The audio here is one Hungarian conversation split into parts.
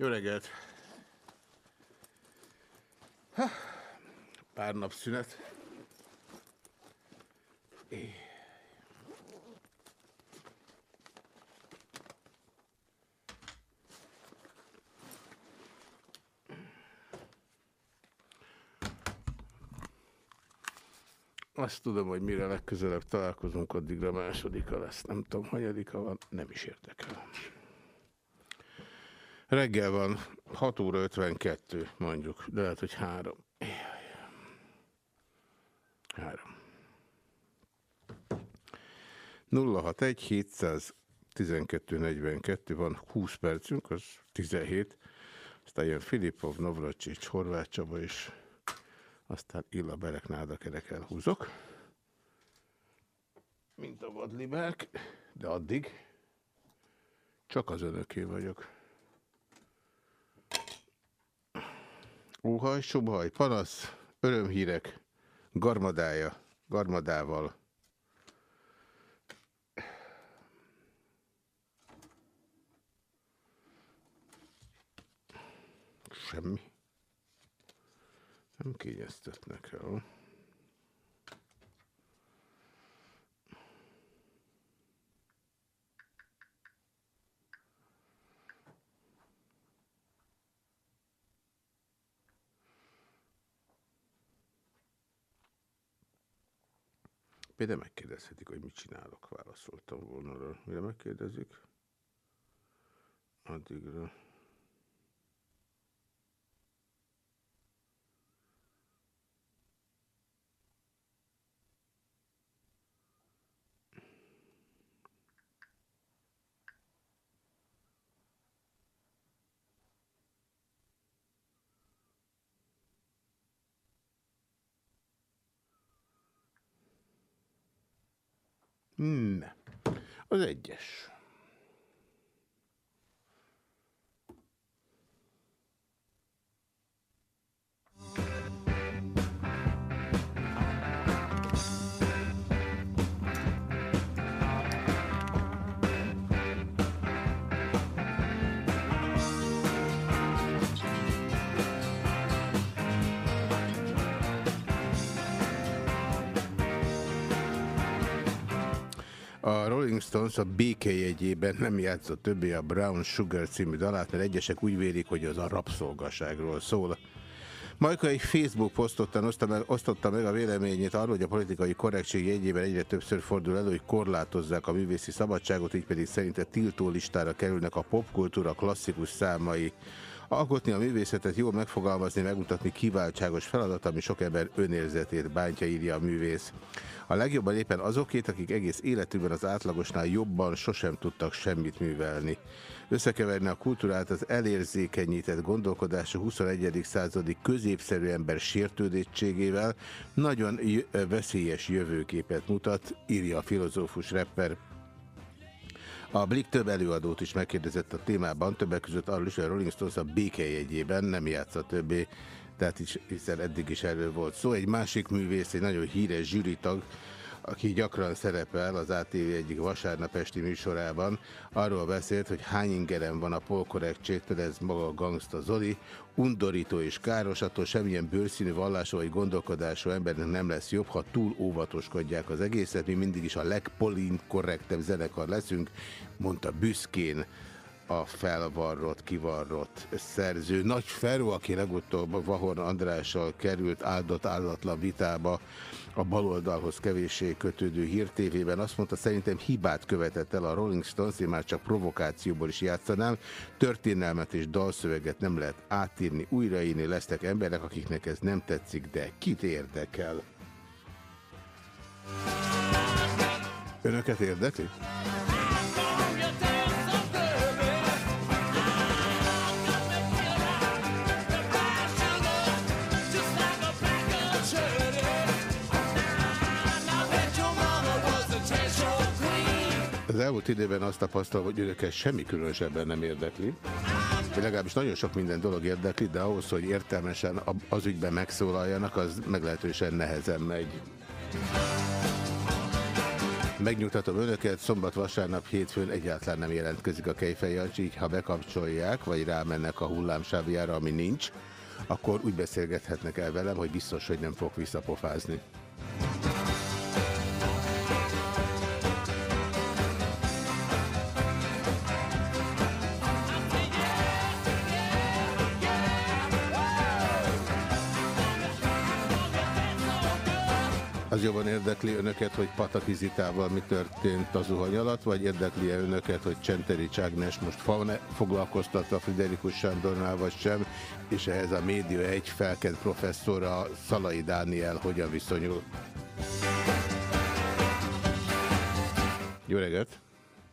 Jó reggelt! Ha, pár nap szünet. É. Azt tudom, hogy mire legközelebb találkozunk, addigra másodika lesz. Nem tudom, hanyadika van, nem is érdekel. Reggel van, 6 óra 52 mondjuk, de lehet, hogy 3. 3. 061 712 42 van 20 percünk, az 17. Aztán jön Filipov, Novracsics, Horváth Csaba és aztán Illa Berek Nádakerek elhúzok. Mint a vadlibák, de addig csak az önöké vagyok. Óhaj, sobhaj, panasz, örömhírek, garmadája, garmadával. Semmi. Nem kényeztetnek el. Például megkérdezhetik, hogy mit csinálok, válaszoltam volna. Mire megkérdezik? Addigra. Nem. Az egyes. A Rolling Stones a békejegyében nem játszott többé a Brown Sugar című dalát, mert egyesek úgy vélik, hogy az a rabszolgaságról szól. Majka egy Facebook posztottan osztotta meg a véleményét arról, hogy a politikai korrektség jegyében egyre többször fordul elő, hogy korlátozzák a művészi szabadságot, így pedig szerinte tiltó listára kerülnek a popkultúra klasszikus számai. Alkotni a művészetet, jól megfogalmazni, megmutatni kiváltságos feladat, ami sok ember önérzetét bántja, írja a művész. A legjobban éppen azokét, akik egész életükben az átlagosnál jobban sosem tudtak semmit művelni. Összekeverni a kultúrát az elérzékenyített gondolkodású 21. századi középszerű ember sértődétségével nagyon veszélyes jövőképet mutat, írja a filozófus rapper a Blick több előadót is megkérdezett a témában, többek között arról is, hogy a Rolling Stones a békejegyében nem játszott többé, tehát is, hiszen eddig is erről volt szó. Egy másik művész, egy nagyon híres zsűritag, aki gyakran szerepel az ATV egyik vasárnap esti műsorában, arról beszélt, hogy hány ingeren van a polkorrektségtől, ez maga a gangsta Zoli, undorító és káros, attól semmilyen bőrszínű vallású vagy gondolkodású embernek nem lesz jobb, ha túl óvatoskodják az egészet, mi mindig is a legpolin korrektebb zenekar leszünk, mondta büszkén a felvarrott, kivarrott szerző. Nagy Feró, aki legutóbb Vahorn Andrással került áldott állatlan vitába a baloldalhoz kevéssé kötődő hírtévében azt mondta, szerintem hibát követett el a Rolling Stones, én már csak provokációból is játszanám. Történelmet és dalszöveget nem lehet átírni, újraírni, lesznek emberek, akiknek ez nem tetszik, de kit érdekel? Önöket érdekli? Az elmúlt időben azt tapasztalom, hogy önöket semmi különösebben nem érdekli. Vagy legalábbis nagyon sok minden dolog érdekli, de ahhoz, hogy értelmesen az ügyben megszólaljanak, az meglehetősen nehezen megy. Megnyugtatom önöket, szombat, vasárnap, hétfőn egyáltalán nem jelentkezik a Kejfej Jancsi, így ha bekapcsolják, vagy rámennek a hullámsávjára, ami nincs, akkor úgy beszélgethetnek el velem, hogy biztos, hogy nem fog visszapofázni. Az jobban érdekli önöket, hogy Pataki Zitával mi történt a zuhany alatt, vagy érdekli -e önöket, hogy Csenteri Cságnes most foglalkoztatva Friderikus Sándornál, vagy sem, és ehhez a média egy felked professzora Szalai Dániel hogyan viszonyul? Jó reggelt!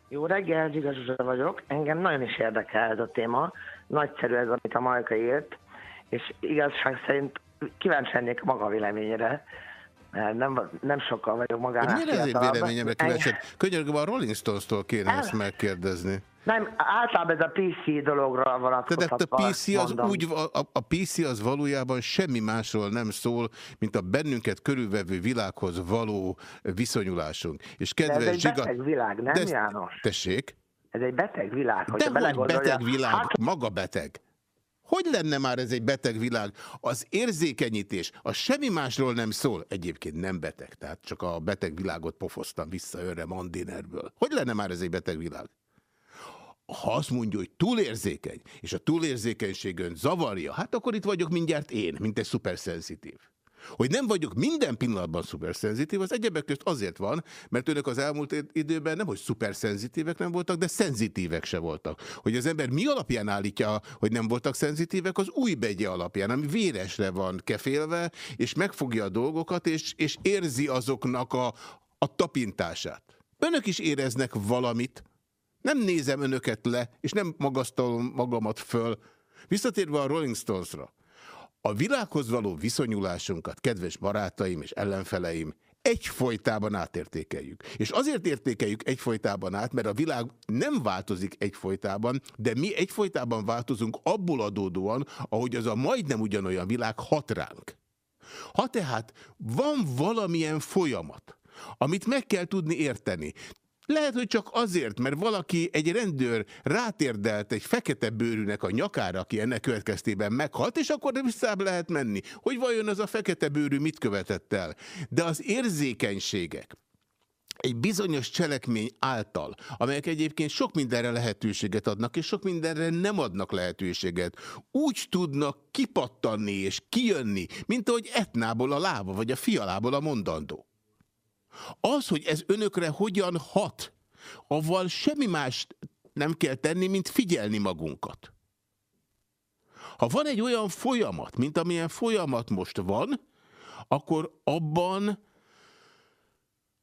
Jó reggelt, Zsiga vagyok. Engem nagyon is érdekel ez a téma. Nagyszerű ez, amit a Majka írt, és igazság szerint kíváncsi lennék maga véleményére nem, nem sokkal vagyok magánál. Miért ez egy véleményemre kíváncsi? Könyörgöm, a Rolling Stones-tól kéne El... ezt megkérdezni. Nem, általában ez a PC dologra vonatkoztatva. Tehát a PC, az úgy, a, a PC az valójában semmi másról nem szól, mint a bennünket körülvevő világhoz való viszonyulásunk. És kedves De ez egy Zsiga... beteg világ, nem De, János? Tessék? Ez egy beteg világ. De hogy beteg világ, hát... maga beteg. Hogy lenne már ez egy beteg világ? Az érzékenyítés, a semmi másról nem szól. Egyébként nem beteg, tehát csak a beteg világot pofoztam vissza önre Mandinerből. Hogy lenne már ez egy beteg világ? Ha azt mondja, hogy túlérzékeny, és a túlérzékenységön zavarja, hát akkor itt vagyok mindjárt én, mint egy szuperszenzitív. Hogy nem vagyok minden pillanatban szuperszenzitív, az egyebek közt azért van, mert önök az elmúlt időben nem, hogy szuperszenzitívek nem voltak, de szenzitívek se voltak. Hogy az ember mi alapján állítja, hogy nem voltak szenzitívek, az új begye alapján, ami véresre van kefélve, és megfogja a dolgokat, és, és érzi azoknak a, a tapintását. Önök is éreznek valamit. Nem nézem önöket le, és nem magasztalom magamat föl. Visszatérve a Rolling Stones-ra. A világhoz való viszonyulásunkat, kedves barátaim és ellenfeleim, egyfolytában átértékeljük. És azért értékeljük egyfolytában át, mert a világ nem változik egyfolytában, de mi egyfolytában változunk abból adódóan, ahogy az a majdnem ugyanolyan világ hat ránk. Ha tehát van valamilyen folyamat, amit meg kell tudni érteni. Lehet, hogy csak azért, mert valaki, egy rendőr rátérdelt egy fekete bőrűnek a nyakára, aki ennek következtében meghalt, és akkor visszább lehet menni. Hogy vajon az a fekete bőrű mit követett el? De az érzékenységek, egy bizonyos cselekmény által, amelyek egyébként sok mindenre lehetőséget adnak, és sok mindenre nem adnak lehetőséget, úgy tudnak kipattanni és kijönni, mint ahogy etnából a lába, vagy a fialából a mondandó. Az, hogy ez önökre hogyan hat, avval semmi más nem kell tenni, mint figyelni magunkat. Ha van egy olyan folyamat, mint amilyen folyamat most van, akkor abban,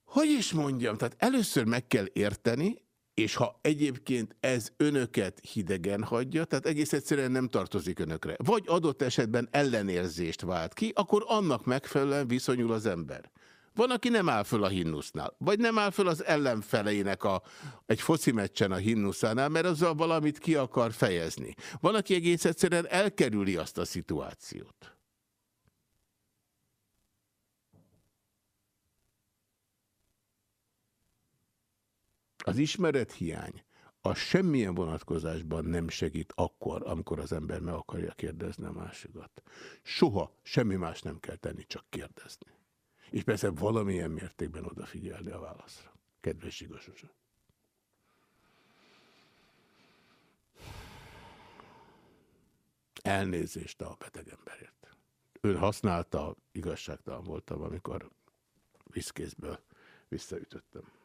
hogy is mondjam, tehát először meg kell érteni, és ha egyébként ez önöket hidegen hagyja, tehát egész egyszerűen nem tartozik önökre, vagy adott esetben ellenérzést vált ki, akkor annak megfelelően viszonyul az ember. Van, aki nem áll föl a hinnusznál, vagy nem áll föl az ellenfeleinek a, egy foci meccsen a hinnuszánál, mert azzal valamit ki akar fejezni. Van, aki egész egyszerűen elkerüli azt a szituációt. Az ismerethiány a semmilyen vonatkozásban nem segít akkor, amikor az ember meg akarja kérdezni a másikat. Soha semmi más nem kell tenni, csak kérdezni és persze valamilyen mértékben odafigyelni a válaszra. Kedves igazosra. Elnézést a beteg emberért. Ön használta, igazságtalan voltam, amikor viszkézből visszaütöttem.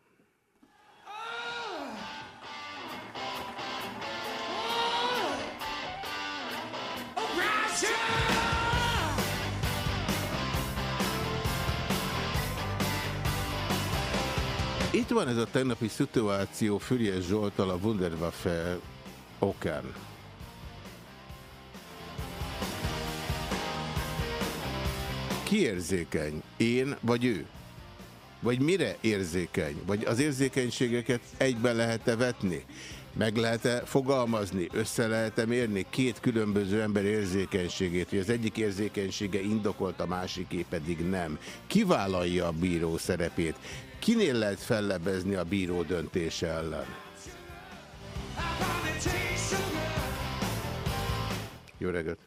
Itt van ez a tegnapi szituáció Füriás Zsoltal a Wunderwaffe okán. Ki érzékeny? Én vagy ő? Vagy mire érzékeny? Vagy az érzékenységeket egybe lehet-e vetni? Meg lehet-e fogalmazni? Össze lehet-e mérni két különböző ember érzékenységét, hogy az egyik érzékenysége indokolt, a másiké pedig nem? Kivállalja a bíró szerepét? Kinél lehet fellebezni a bíró döntése ellen? Jó reggelt!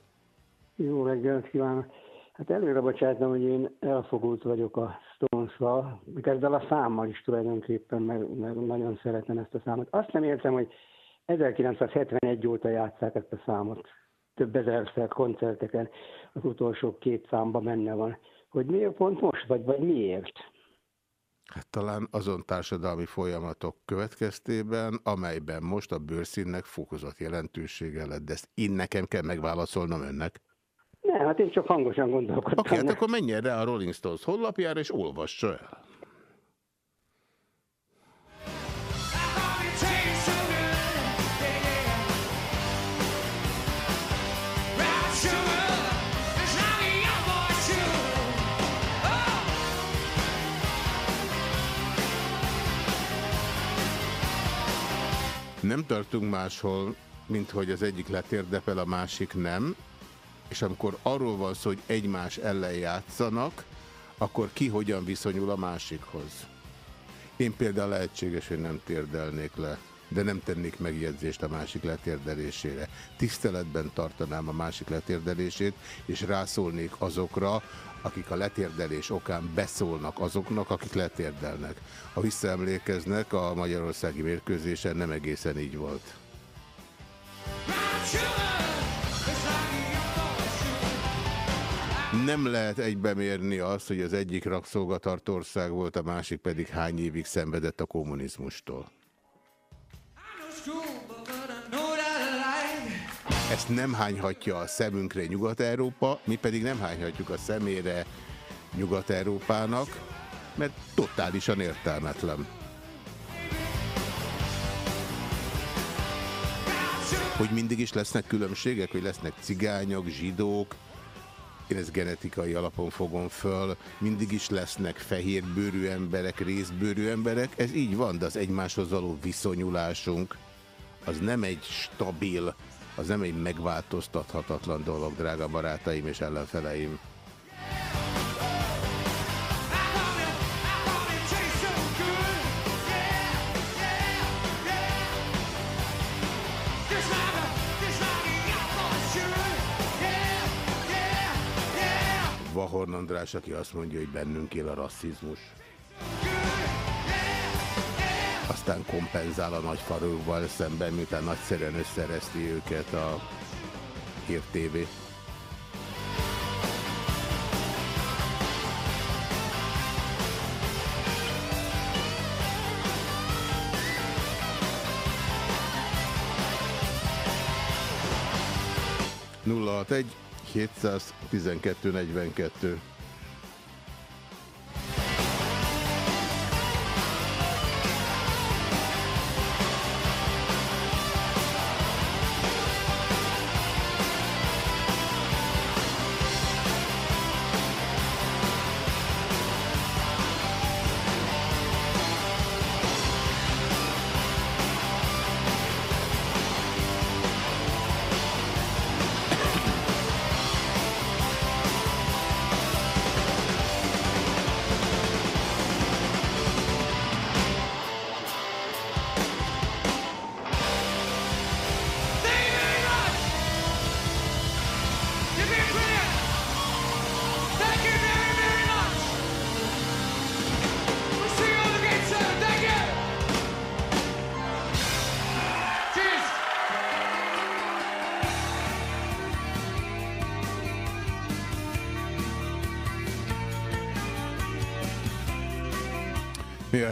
Jó reggelt kívánok! Hát előre bocsátom, hogy én elfogult vagyok a Stones-val, ezzel a számmal is tulajdonképpen, mert, mert nagyon szeretem ezt a számot. Azt nem értem, hogy 1971 óta játszák ezt a számot. Több ezerszer koncerteken az utolsó két számban benne van. Hogy miért pont most, vagy, vagy miért? Hát talán azon társadalmi folyamatok következtében, amelyben most a bőrszínnek fokozott jelentősége lett, de ezt én nekem kell megválaszolnom önnek. Nem, hát én csak hangosan gondolkodtam. Oké, okay, hát akkor menjen rá a Rolling Stones honlapjára, és olvassa el. Nem tartunk máshol, mint hogy az egyik letérdepel, a másik nem, és amikor arról van szó, hogy egymás ellen játszanak, akkor ki hogyan viszonyul a másikhoz. Én például lehetséges, hogy nem térdelnék le, de nem tennék megjegyzést a másik letérdelésére. Tiszteletben tartanám a másik letérdelését, és rászólnék azokra, akik a letérdelés okán beszólnak azoknak, akik letérdelnek. Ha visszaemlékeznek, a magyarországi mérkőzésen nem egészen így volt. Nem lehet egybemérni azt, hogy az egyik rabszolgatartország volt, a másik pedig hány évig szenvedett a kommunizmustól. Ezt nem hányhatja a szemünkre Nyugat-Európa, mi pedig nem hányhatjuk a szemére Nyugat-Európának, mert totálisan értelmetlen. Hogy mindig is lesznek különbségek, hogy lesznek cigányok, zsidók, én ezt genetikai alapon fogom föl, mindig is lesznek fehérbőrű emberek, részbőrű emberek, ez így van, de az egymáshoz való viszonyulásunk az nem egy stabil, az nem egy megváltoztathatatlan dolog, drága barátaim és ellenfeleim. Vahorn András, aki azt mondja, hogy bennünk él a rasszizmus aztán kompenzál a nagyfarőkval szemben, miután nagyszerűen összereszti őket a Hír TV. Nulla egy 712 42.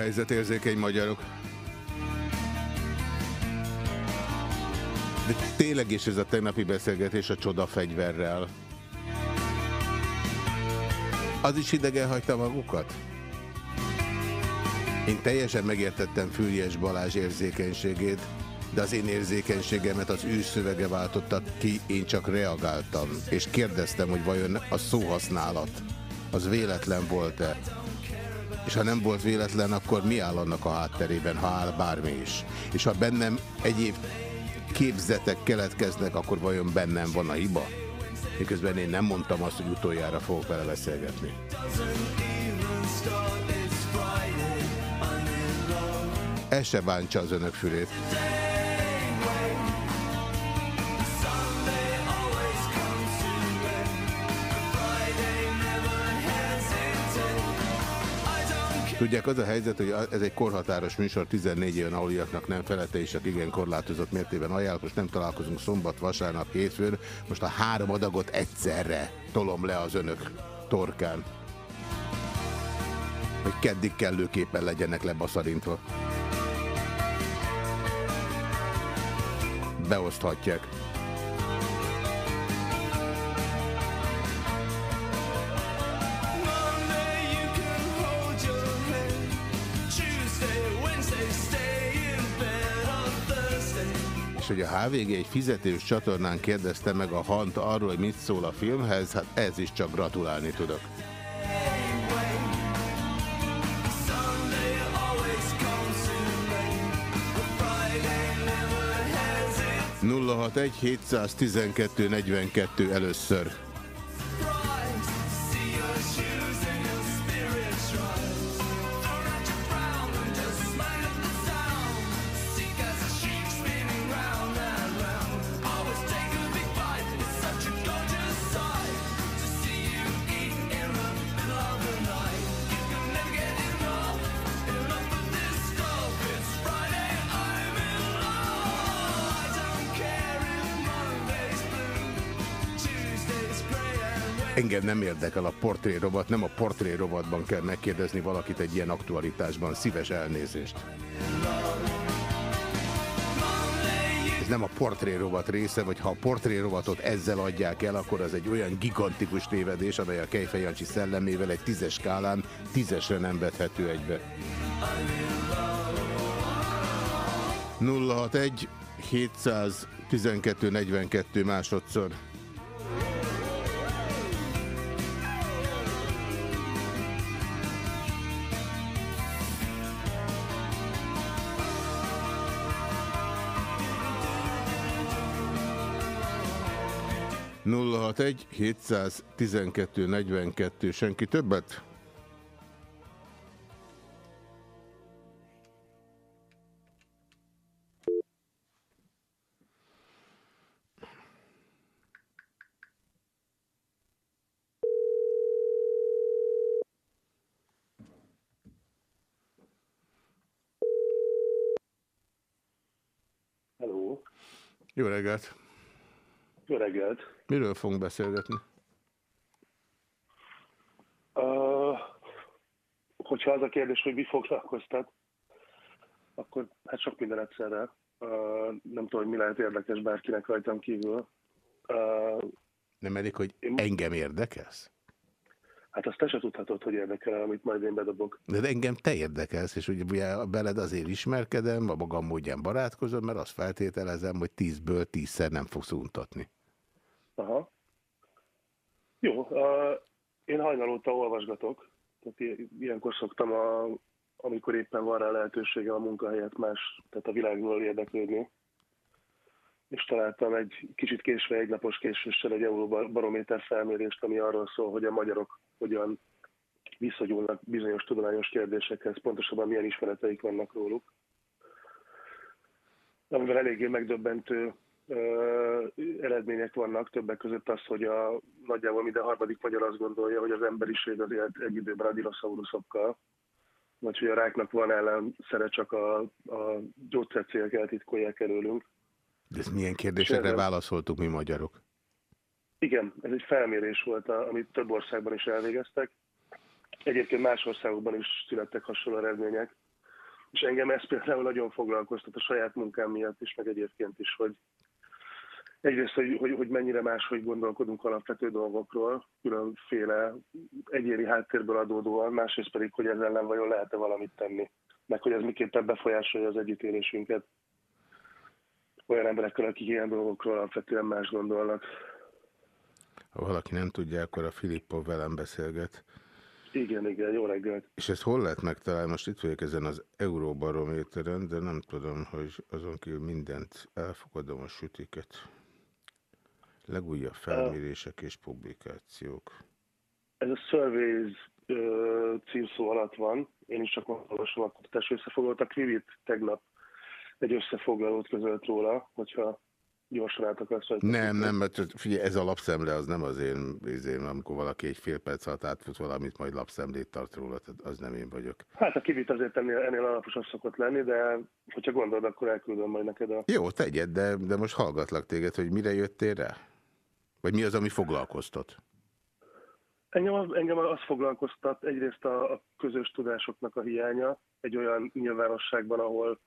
helyzetérzékeny magyarok. De tényleg is ez a tegnapi beszélgetés a csodafegyverrel. Az is idegen hagyta magukat? Én teljesen megértettem Fülyes Balázs érzékenységét, de az én érzékenységemet az ő szövege váltotta ki, én csak reagáltam, és kérdeztem, hogy vajon a szóhasználat az véletlen volt-e, és ha nem volt véletlen, akkor mi áll annak a hátterében, ha áll bármi is? És ha bennem egyéb képzetek keletkeznek, akkor vajon bennem van a hiba? Miközben én nem mondtam azt, hogy utoljára fogok vele beszélgetni. Ez se bántsa az önök fülét. Tudják, az a helyzet, hogy ez egy korhatáros műsor, 14 éven aluliaknak nem felette, és csak igen korlátozott mértében ajánlok. Most nem találkozunk szombat, vasárnap, hétfőn. Most a három adagot egyszerre tolom le az önök torkán. Hogy keddig kellőképpen legyenek lebaszarintva. Beoszthatják. Hogy a HVG egy fizetős csatornán kérdezte meg a Hant arról, hogy mit szól a filmhez, hát ez is csak gratulálni tudok. Nulla hat egy 712 42 először. Engem nem érdekel a portrérobot, nem a portrérobotban kell megkérdezni valakit egy ilyen aktualitásban. Szíves elnézést. Ez nem a portrérobot része, vagy ha a portrérobotot ezzel adják el, akkor az egy olyan gigantikus tévedés, amely a Kejfej Jancsi szellemével egy tízes skálán tízesre nem vethető egybe. 061 712 42 másodszor. 061 712 42. Senki többet? Hello. Jó reggelt! Jó reggelt! Miről fogunk beszélgetni? Uh, hogyha az a kérdés, hogy mi foglalkoztat, akkor hát sok minden egyszerre. Uh, nem tudom, hogy mi lehet érdekes bárkinek rajtam kívül. Uh, nem elég, hogy én... engem érdekelsz? Hát azt te se tudhatod, hogy érdekel, amit majd én bedobok. De engem te érdekelsz, és ugye beled azért ismerkedem, a magam módján barátkozom, mert azt feltételezem, hogy tízből tízszer nem fogsz untatni. Aha. Jó, uh, én hajnalóta olvasgatok, tehát ilyenkor szoktam, a, amikor éppen van rá lehetősége a munkahelyet más, tehát a világról érdeklődni. És találtam egy kicsit késve, egy napos késéssel egy euróbarométer felmérést, ami arról szól, hogy a magyarok hogyan visszagyúlnak bizonyos tudományos kérdésekhez, pontosabban milyen ismereteik vannak róluk. Amivel eléggé megdöbbentő eredmények vannak, többek között az, hogy a, nagyjából minden harmadik magyar azt gondolja, hogy az emberiség az élt egy időben a dinoszauruszokkal, vagy hogy a ráknak van ellenszere, csak a, a gyógyszercélek eltitkolják előlünk. De ez milyen kérdésekre válaszoltuk mi magyarok? Igen, ez egy felmérés volt, amit több országban is elvégeztek, egyébként más országokban is születtek hasonló eredmények. És engem ez például nagyon foglalkoztat a saját munkám miatt is, meg egyébként is, hogy egyrészt, hogy, hogy, hogy mennyire máshogy gondolkodunk alapvető dolgokról, különféle egyéni háttérből adódóan, másrészt pedig, hogy ezzel ellen vajon lehet-e valamit tenni, meg hogy ez miképpen befolyásolja az együttélésünket olyan emberekkel, akik ilyen dolgokról alapvetően más gondolnak. Ha valaki nem tudja, akkor a Filippov velem beszélget. Igen, igen, jó reggelt. És ezt hol lehet megtalálni? Most itt vagyok ezen az Euróbarométeren, de nem tudom, hogy azon kívül mindent elfogadom a sütiket. Legújabb felmérések és publikációk. Ez a Surveys címszó alatt van. Én is csak olvasom a kutatás összefoglalót. A Krivit tegnap egy összefoglalót közölt róla, hogyha gyorsan át akarsz Nem, nem, mert figyelj, ez a lapszemle az nem az én izém, amikor valaki egy fél perc alatt átfut valamit, majd lapszemlét tart róla, tehát az nem én vagyok. Hát a kivit azért ennél, ennél alaposabb szokott lenni, de hogyha gondolod, akkor elküldöm majd neked a... Jó, tegyed, de, de most hallgatlak téged, hogy mire jöttél rá? Vagy mi az, ami foglalkoztat? Engem az, engem az foglalkoztat egyrészt a, a közös tudásoknak a hiánya egy olyan nyilvánosságban, ahol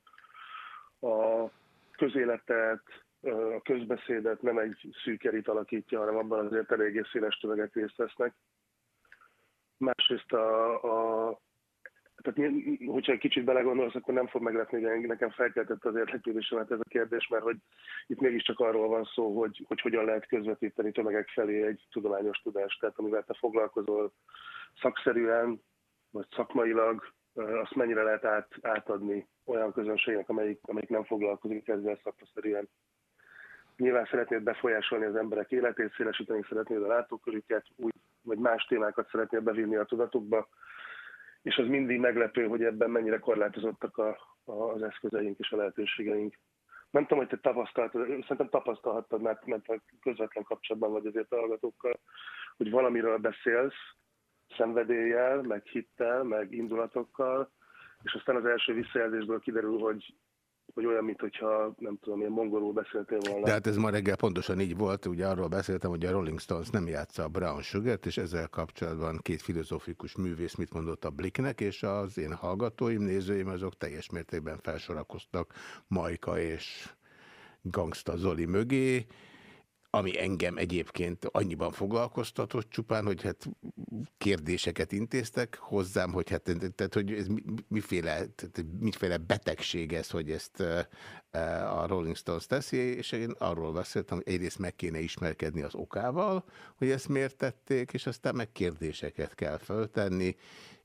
a közéletet, a közbeszédet nem egy szűk erit alakítja, hanem abban azért eléggé széles tömegek részt vesznek. Másrészt a, a tehát hogyha kicsit belegondolsz, akkor nem fog meglepni, hogy nekem felkeltett az érdeklődésemet ez a kérdés, mert hogy itt mégiscsak arról van szó, hogy, hogy hogyan lehet közvetíteni tömegek felé egy tudományos tudást, tehát amivel te foglalkozol szakszerűen, vagy szakmailag, azt mennyire lehet át, átadni olyan közönségnek, amelyik, amelyik nem foglalkozik ezzel szakszerűen. Nyilván szeretnéd befolyásolni az emberek életét, szélesíteni szeretnéd a látókörüket, úgy, vagy más témákat szeretnéd bevinni a tudatukba, és az mindig meglepő, hogy ebben mennyire korlátozottak a, a, az eszközeink és a lehetőségeink. Nem tudom, hogy te tapasztaltad, szerintem tapasztalhattad, mert, mert közvetlen kapcsolatban vagy azért a hallgatókkal, hogy valamiről beszélsz, szenvedéllyel, meg hittel, meg indulatokkal, és aztán az első visszajelzésből kiderül, hogy hogy olyan, mintha nem tudom, ilyen mongolul beszéltél volna. De hát ez ma reggel pontosan így volt, ugye arról beszéltem, hogy a Rolling Stones nem játsza a Brown sugar és ezzel kapcsolatban két filozófikus művész mit mondott a Blicknek, és az én hallgatóim, nézőim azok teljes mértékben felsorakoztak Majka és Gangsta Zoli mögé, ami engem egyébként annyiban foglalkoztatott csupán, hogy hát kérdéseket intéztek hozzám, hogy hát tehát, hogy ez miféle, tehát miféle betegség ez, hogy ezt a Rolling Stones teszi, és én arról beszéltem, hogy egyrészt meg kéne ismerkedni az okával, hogy ezt miért tették, és aztán meg kérdéseket kell föltenni,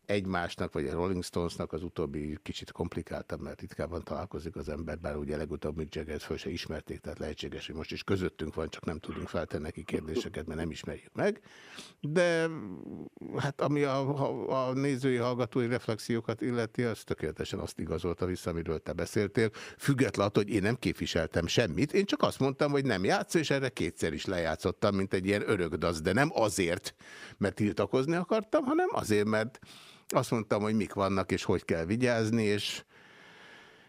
egymásnak, vagy a Rolling Stonesnak az utóbbi kicsit komplikáltabb, mert ritkában találkozik az ember, bár ugye legutóbb Mick Jagger föl se ismerték, tehát lehetséges, hogy most is közöttünk van, csak nem tudunk feltenni neki kérdéseket, mert nem ismerjük meg. De hát ami a, a, nézői, hallgatói reflexiókat illeti, az tökéletesen azt igazolta vissza, amiről te beszéltél. Függetlenül, hogy én nem képviseltem semmit, én csak azt mondtam, hogy nem játsz, és erre kétszer is lejátszottam, mint egy ilyen örökdasz, de nem azért, mert tiltakozni akartam, hanem azért, mert azt mondtam, hogy mik vannak, és hogy kell vigyázni, és,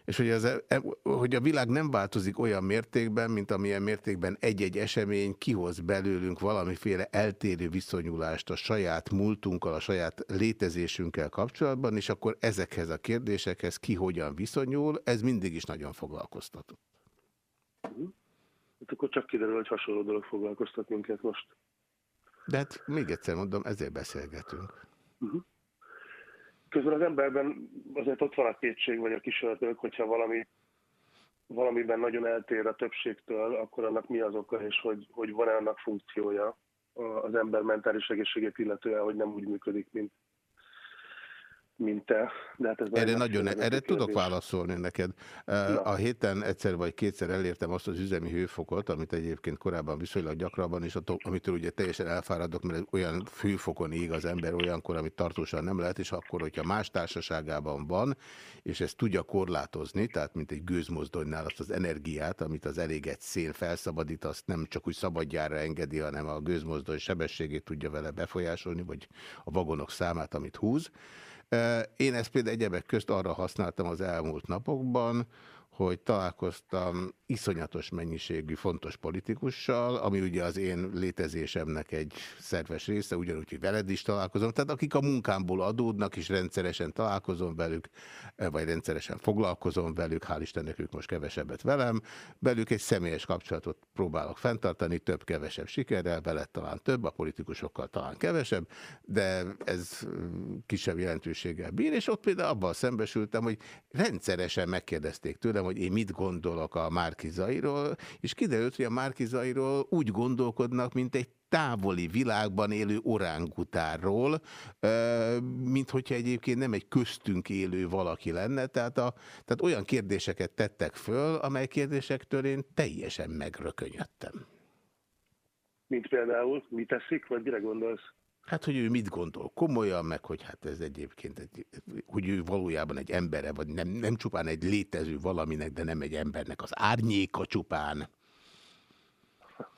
és hogy, az, e, hogy a világ nem változik olyan mértékben, mint amilyen mértékben egy-egy esemény kihoz belőlünk valamiféle eltérő viszonyulást a saját múltunkkal, a saját létezésünkkel kapcsolatban, és akkor ezekhez a kérdésekhez ki hogyan viszonyul, ez mindig is nagyon foglalkoztatott. Hát akkor csak kiderül, hogy hasonló dolog foglalkoztat minket most. De hát még egyszer mondom, ezért beszélgetünk. Uh mhm. -huh közben az emberben azért ott van a kétség vagy a kísérletők, hogyha valami, valamiben nagyon eltér a többségtől, akkor annak mi az oka, és hogy, hogy van-e annak funkciója az ember mentális egészségét illetően, hogy nem úgy működik, mint, mint te. De hát ez erre nagyon, erre kérdés. tudok válaszolni neked. Na. A héten egyszer vagy kétszer elértem azt az üzemi hőfokot, amit egyébként korábban viszonylag gyakrabban, és attól, amitől ugye teljesen elfáradok, mert olyan hőfokon ég az ember olyankor, amit tartósan nem lehet, és akkor, hogyha más társaságában van, és ezt tudja korlátozni, tehát mint egy gőzmozdonynál azt az energiát, amit az elégett szél felszabadít, azt nem csak úgy szabadjára engedi, hanem a gőzmozdony sebességét tudja vele befolyásolni, vagy a vagonok számát, amit húz. Én ezt például egyebek közt arra használtam az elmúlt napokban, hogy találkoztam iszonyatos mennyiségű fontos politikussal, ami ugye az én létezésemnek egy szerves része, ugyanúgy, hogy veled is találkozom, tehát akik a munkámból adódnak, és rendszeresen találkozom velük, vagy rendszeresen foglalkozom velük, hál' Istennek ők most kevesebbet velem, velük egy személyes kapcsolatot próbálok fenntartani, több-kevesebb sikerrel, veled talán több, a politikusokkal talán kevesebb, de ez kisebb jelentőséggel bír, és ott például abban szembesültem, hogy rendszeresen megkérdezték tőlem, hogy én mit gondolok a Márkizairól, és kiderült, hogy a Márkizairól úgy gondolkodnak, mint egy távoli világban élő orángutárról, mint hogyha egyébként nem egy köztünk élő valaki lenne, tehát, a, tehát olyan kérdéseket tettek föl, amely kérdésektől én teljesen megrökönyödtem. Mint például, mit teszik, vagy mire gondolsz? Hát, hogy ő mit gondol komolyan, meg hogy hát ez egyébként, egy, hogy ő valójában egy embere, vagy nem, nem csupán egy létező valaminek, de nem egy embernek az árnyéka csupán.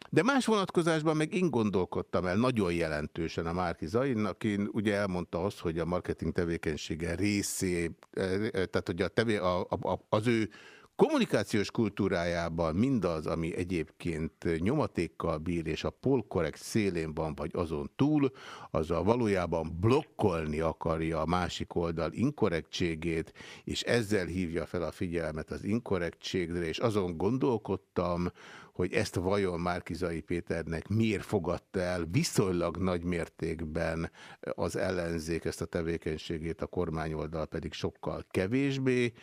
De más vonatkozásban meg én gondolkodtam el nagyon jelentősen a Márki Zain, aki ugye elmondta azt, hogy a marketing tevékenysége részé, eh, eh, tehát hogy a tevé, a, a, az ő kommunikációs kultúrájában mindaz, ami egyébként nyomatékkal bír, és a polkorrekt szélén van, vagy azon túl, az a valójában blokkolni akarja a másik oldal inkorrektségét, és ezzel hívja fel a figyelmet az inkorrektségre, és azon gondolkodtam, hogy ezt vajon Márkizai Péternek miért fogadta el viszonylag nagy mértékben az ellenzék ezt a tevékenységét, a kormányoldal pedig sokkal kevésbé,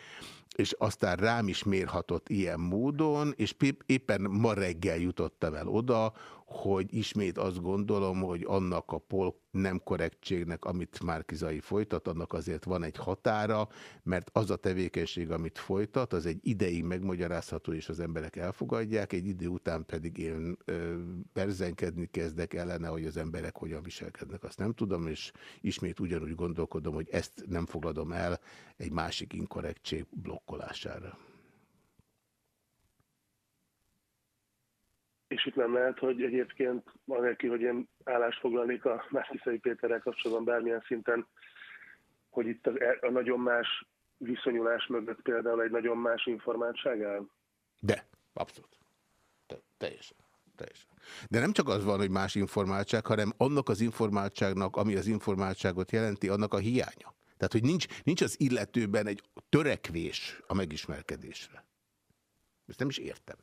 és aztán rám is mérhatott ilyen módon, és éppen ma reggel jutottam el oda, hogy ismét azt gondolom, hogy annak a pol nem korrektségnek, amit Márkizai folytat, annak azért van egy határa, mert az a tevékenység, amit folytat, az egy ideig megmagyarázható, és az emberek elfogadják, egy idő után pedig én ö, berzenkedni kezdek ellene, hogy az emberek hogyan viselkednek, azt nem tudom, és ismét ugyanúgy gondolkodom, hogy ezt nem fogadom el egy másik inkorrektség blokkolására. És itt nem lehet, hogy egyébként, anélkül, hogy én állást foglalnék a Márkiszai Péterrel kapcsolatban bármilyen szinten, hogy itt az, e- a nagyon más viszonyulás mögött például egy nagyon más informáltság áll? De, abszolút. Te, teljesen. Teljesen. De nem csak az van, hogy más informáltság, hanem annak az informáltságnak, ami az informáltságot jelenti, annak a hiánya. Tehát, hogy nincs, nincs az illetőben egy törekvés a megismerkedésre. Ezt nem is értem.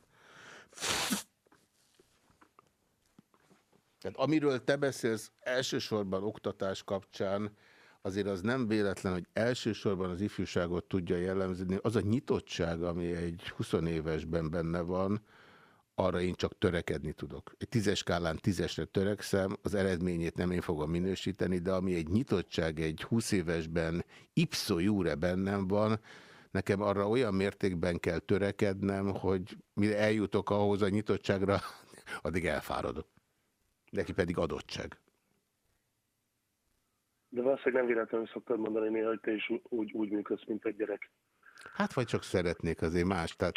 Tehát amiről te beszélsz elsősorban oktatás kapcsán, azért az nem véletlen, hogy elsősorban az ifjúságot tudja jellemzni. Az a nyitottság, ami egy 20 évesben benne van, arra én csak törekedni tudok. Egy tízes skálán tízesre törekszem, az eredményét nem én fogom minősíteni, de ami egy nyitottság egy 20 évesben ipszó júre bennem van, nekem arra olyan mértékben kell törekednem, hogy mire eljutok ahhoz a nyitottságra, addig elfáradok neki pedig adottság. De valószínűleg nem véletlenül szoktad mondani néha, hogy te is úgy, úgy működsz, mint egy gyerek. Hát vagy csak szeretnék azért más. Tehát,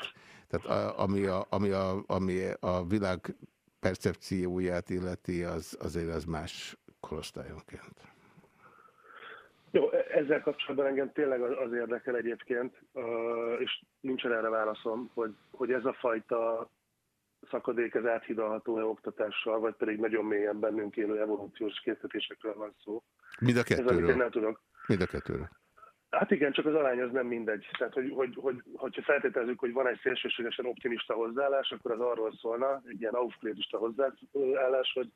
tehát a, ami, a, ami, a, ami a világ percepcióját illeti, az, azért az más korosztályonként. Jó, e- ezzel kapcsolatban engem tényleg az érdekel egyébként, és nincsen erre válaszom, hogy, hogy ez a fajta szakadék ez áthidalható-e oktatással, vagy pedig nagyon mélyen bennünk élő evolúciós készítésekről van szó. Mind a kettőről. Ez, nem tudok. Mind a kettőről. Hát igen, csak az arány az nem mindegy. Tehát, hogy, hogy, hogy, hogyha feltételezzük, hogy van egy szélsőségesen optimista hozzáállás, akkor az arról szólna, egy ilyen aufklédista hozzáállás, hogy,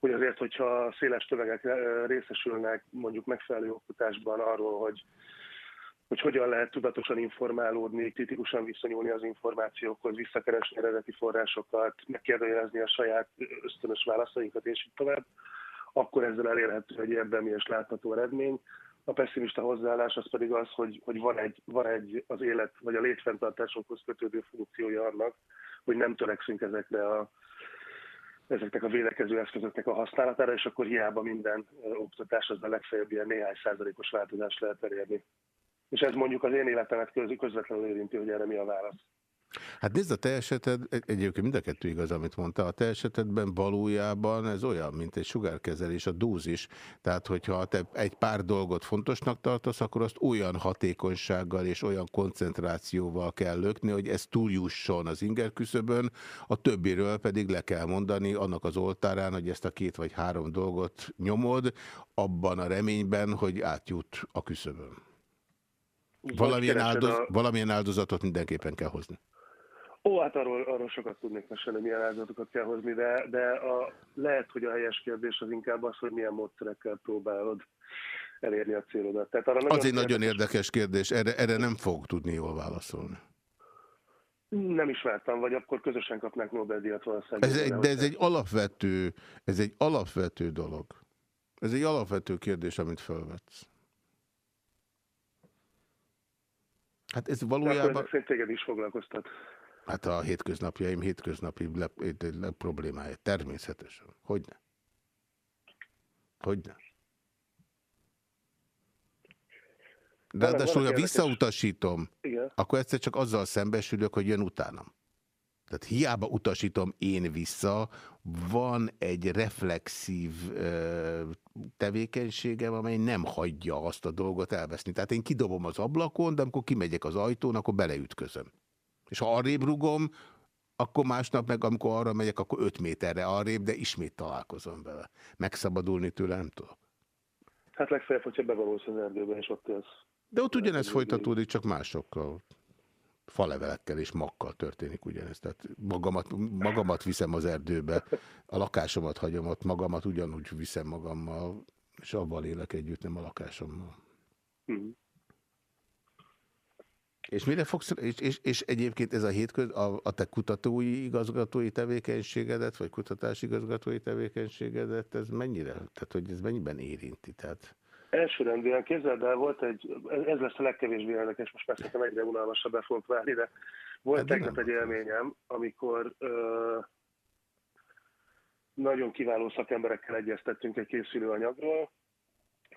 hogy azért, hogyha széles tömegek részesülnek mondjuk megfelelő oktatásban arról, hogy hogy hogyan lehet tudatosan informálódni, kritikusan viszonyulni az információkhoz, visszakeresni eredeti forrásokat, megkérdőjelezni a saját ösztönös válaszainkat, és így tovább, akkor ezzel elérhető egy érdemi és látható eredmény. A pessimista hozzáállás az pedig az, hogy, hogy van, egy, van egy az élet vagy a létfenntartásokhoz kötődő funkciója annak, hogy nem törekszünk ezekre a, ezeknek a védekező eszközöknek a használatára, és akkor hiába minden oktatás az a legfeljebb ilyen néhány százalékos változást lehet elérni. És ez mondjuk az én életemet közvetlenül érinti, hogy erre mi a válasz. Hát nézd, a te eseted, egy- egyébként mind a kettő igaz, amit mondta, a te esetedben valójában ez olyan, mint egy sugárkezelés, a dózis. Tehát, hogyha te egy pár dolgot fontosnak tartasz, akkor azt olyan hatékonysággal és olyan koncentrációval kell lökni, hogy ez túljusson az inger küszöbön, a többiről pedig le kell mondani annak az oltárán, hogy ezt a két vagy három dolgot nyomod, abban a reményben, hogy átjut a küszöbön. Valamilyen, áldoz, a- valamilyen áldozatot mindenképpen kell hozni. Ó, hát arról, arról sokat tudnék mesélni, milyen áldozatokat kell hozni, de, de a, lehet, hogy a helyes kérdés az inkább az, hogy milyen módszerekkel próbálod elérni a célodat. Tehát arra Az egy nagyon érdekes kérdés, erre, erre nem fogok tudni jól válaszolni. Nem is vártam, vagy akkor közösen kapnánk Nobel-díjat valószínűleg. Ez egy, de ez egy alapvető, ez egy alapvető dolog. Ez egy alapvető kérdés, amit felvetsz. Hát ez De valójában, szerint téged is foglalkoztat. hát a hétköznapjaim hétköznapi le, le, problémája. Természetesen. Hogyne? Hogyne? Vannak- Ráadásul, ha visszautasítom, Igen. akkor egyszer csak azzal szembesülök, hogy jön utánam. Tehát hiába utasítom én vissza, van egy reflexív ö, tevékenységem, amely nem hagyja azt a dolgot elveszni. Tehát én kidobom az ablakon, de amikor kimegyek az ajtón, akkor beleütközöm. És ha arrébb rugom, akkor másnap meg, amikor arra megyek, akkor 5 méterre arrébb, de ismét találkozom vele. Megszabadulni tőle nem tudok. Hát legfeljebb, hogyha bevalósz az erdőbe, és ott élsz. De ott ugyanez folytatódik, csak másokkal. Falevelekkel és makkal történik ugyanez. Tehát magamat, magamat viszem az erdőbe, a lakásomat hagyom ott, magamat ugyanúgy viszem magammal, és abban élek együtt, nem a lakásommal. Mhm. És mire fogsz, és, és, és egyébként ez a hétköz, a, a te kutatói igazgatói tevékenységedet, vagy kutatási igazgatói tevékenységedet, ez mennyire, tehát hogy ez mennyiben érinti? Tehát Elsőrendűen képzeld el, volt egy, ez lesz a legkevésbé érdekes, most már szerintem egyre unalmasabb be fogok válni, de volt Hát tegnap egy élményem, amikor ö, nagyon kiváló szakemberekkel egyeztettünk egy készülő anyagról,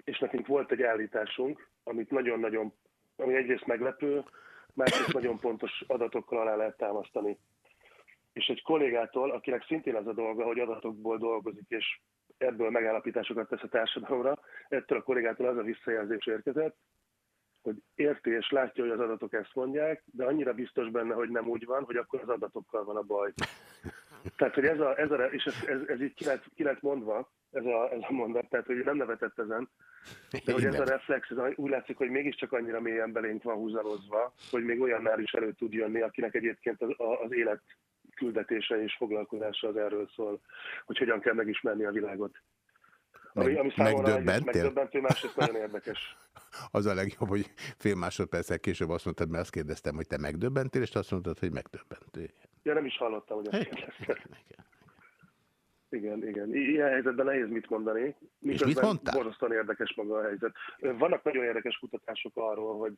és nekünk volt egy állításunk, amit nagyon-nagyon, ami egyrészt meglepő, másrészt nagyon pontos adatokkal alá lehet támasztani. És egy kollégától, akinek szintén az a dolga, hogy adatokból dolgozik, és ebből megállapításokat tesz a társadalomra, ettől a kollégától az a visszajelzés érkezett, hogy érti és látja, hogy az adatok ezt mondják, de annyira biztos benne, hogy nem úgy van, hogy akkor az adatokkal van a baj. Tehát, hogy ez, a, ez, a, és ez, ez, ez így ki lett, ki lett mondva, ez a, ez a mondat, tehát, hogy nem nevetett ezen, de hogy ez a reflex, ez úgy látszik, hogy mégiscsak annyira mélyen belénk van húzalozva, hogy még olyannál is elő tud jönni, akinek egyébként az, az élet küldetése és foglalkozása az erről szól, hogy hogyan kell megismerni a világot. Ami, Meg- ami egyrészt megdöbbentél? megdöbbentő, másrészt nagyon érdekes. Az a legjobb, hogy fél másodperccel később azt mondtad, mert azt kérdeztem, hogy te megdöbbentél, és te azt mondtad, hogy megdöbbentél. Ja, nem is hallottam, hogy Igen, kérdezted. igen, igen. Ilyen helyzetben nehéz mit mondani. Miközben mit mondtál? Borzasztóan érdekes maga a helyzet. Vannak nagyon érdekes kutatások arról, hogy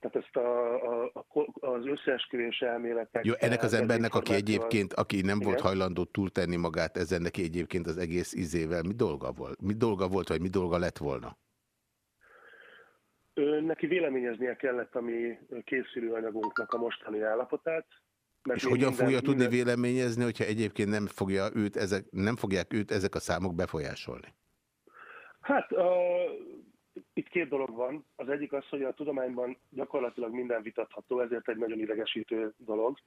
tehát ezt a, a, a, az összeesküvés elméletek... Jó, ennek az embernek, aki egyébként, aki nem volt Igen. hajlandó túltenni magát, ezen neki egyébként az egész izével, mi dolga volt? Mi dolga volt, vagy mi dolga lett volna? Ő, neki véleményeznie kellett a mi készülő anyagunknak a mostani állapotát. mert És hogyan minden- fogja tudni minden- véleményezni, hogyha egyébként nem, fogja őt ezek, nem fogják őt ezek a számok befolyásolni? Hát a, itt két dolog van. Az egyik az, hogy a tudományban gyakorlatilag minden vitatható, ezért egy nagyon idegesítő dolog.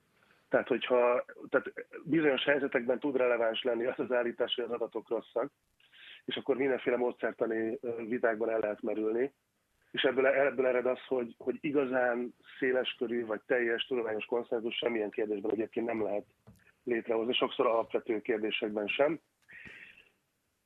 Tehát, hogyha tehát bizonyos helyzetekben tud releváns lenni az az állítás, hogy az adatok rosszak, és akkor mindenféle módszertani vitákban el lehet merülni. És ebből, ebből ered az, hogy, hogy igazán széleskörű vagy teljes tudományos konszenzus semmilyen kérdésben egyébként nem lehet létrehozni, sokszor alapvető kérdésekben sem.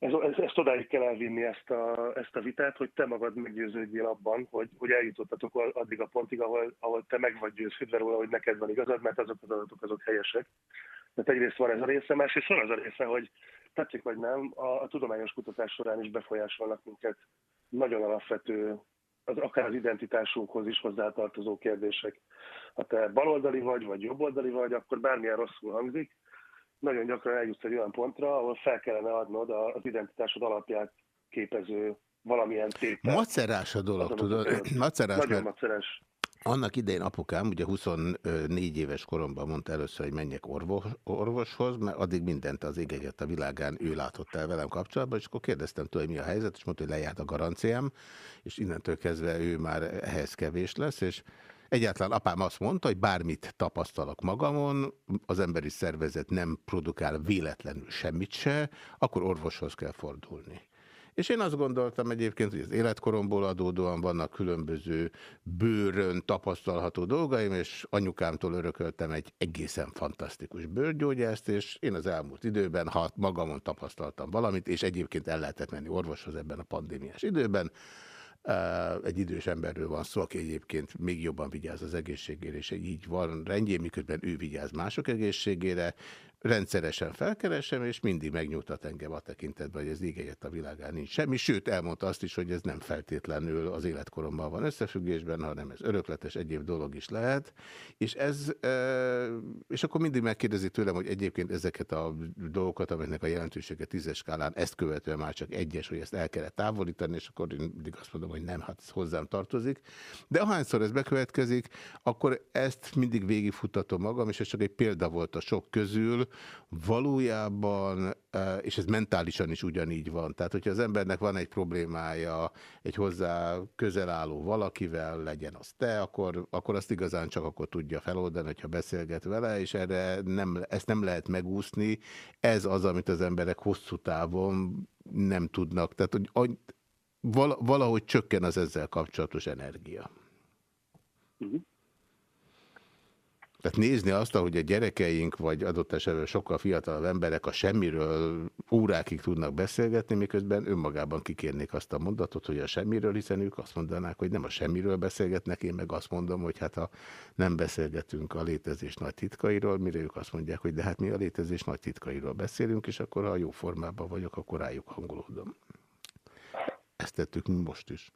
Ez, ez, ezt odáig kell elvinni ezt a, ezt a vitát, hogy te magad meggyőződjél abban, hogy, hogy eljutottatok addig a pontig, ahol, ahol te meg vagy győződve róla, hogy neked van igazad, mert azok az adatok azok helyesek. Tehát egyrészt van ez a része, másrészt van az a része, hogy tetszik vagy nem, a, a tudományos kutatás során is befolyásolnak minket nagyon alapvető, az, akár az identitásunkhoz is hozzátartozó kérdések. Ha te baloldali vagy, vagy jobboldali vagy, akkor bármilyen rosszul hangzik, nagyon gyakran eljutsz egy olyan pontra, ahol fel kellene adnod a- az identitásod alapját képező valamilyen tételt. Macerás a dolog, Azon a tudod? dolog. Macerás, Nagyon mert maceres. Annak idején apukám, ugye 24 éves koromban mondta először, hogy menjek orvos, orvoshoz, mert addig mindent az ég a világán ő látott el velem kapcsolatban, és akkor kérdeztem tőle, mi a helyzet, és mondta, hogy lejárt a garanciám, és innentől kezdve ő már ehhez kevés lesz, és Egyáltalán apám azt mondta, hogy bármit tapasztalok magamon, az emberi szervezet nem produkál véletlenül semmit se, akkor orvoshoz kell fordulni. És én azt gondoltam egyébként, hogy az életkoromból adódóan vannak különböző bőrön tapasztalható dolgaim, és anyukámtól örököltem egy egészen fantasztikus bőrgyógyászt, és én az elmúlt időben, ha magamon tapasztaltam valamit, és egyébként el lehetett menni orvoshoz ebben a pandémiás időben, egy idős emberről van szó, aki egyébként még jobban vigyáz az egészségére, és így van rendjén, miközben ő vigyáz mások egészségére, rendszeresen felkeresem, és mindig megnyugtat engem a tekintetben, hogy ez így a világán nincs semmi. Sőt, elmondta azt is, hogy ez nem feltétlenül az életkoromban van összefüggésben, hanem ez örökletes egyéb dolog is lehet. És ez, és akkor mindig megkérdezi tőlem, hogy egyébként ezeket a dolgokat, amelynek a jelentősége tízes skálán, ezt követően már csak egyes, hogy ezt el kellett távolítani, és akkor én mindig azt mondom, hogy nem, hát ez hozzám tartozik. De ahányszor ez bekövetkezik, akkor ezt mindig végigfutatom magam, és ez csak egy példa volt a sok közül, valójában, e, és ez mentálisan is ugyanígy van, tehát hogyha az embernek van egy problémája egy hozzá közel álló valakivel, legyen az te, akkor, akkor azt igazán csak akkor tudja feloldani, hogyha beszélget vele, és erre nem, ezt nem lehet megúszni. Ez az, amit az emberek hosszú távon nem tudnak. Tehát, hogy valahogy csökken az ezzel kapcsolatos energia. Uh -huh. Tehát nézni azt, hogy a gyerekeink, vagy adott esetben sokkal fiatalabb emberek a semmiről órákig tudnak beszélgetni, miközben önmagában kikérnék azt a mondatot, hogy a semmiről, hiszen ők azt mondanák, hogy nem a semmiről beszélgetnek, én meg azt mondom, hogy hát ha nem beszélgetünk a létezés nagy titkairól, mire ők azt mondják, hogy de hát mi a létezés nagy titkairól beszélünk, és akkor ha jó formában vagyok, akkor rájuk hangolódom. Ezt tettük most is.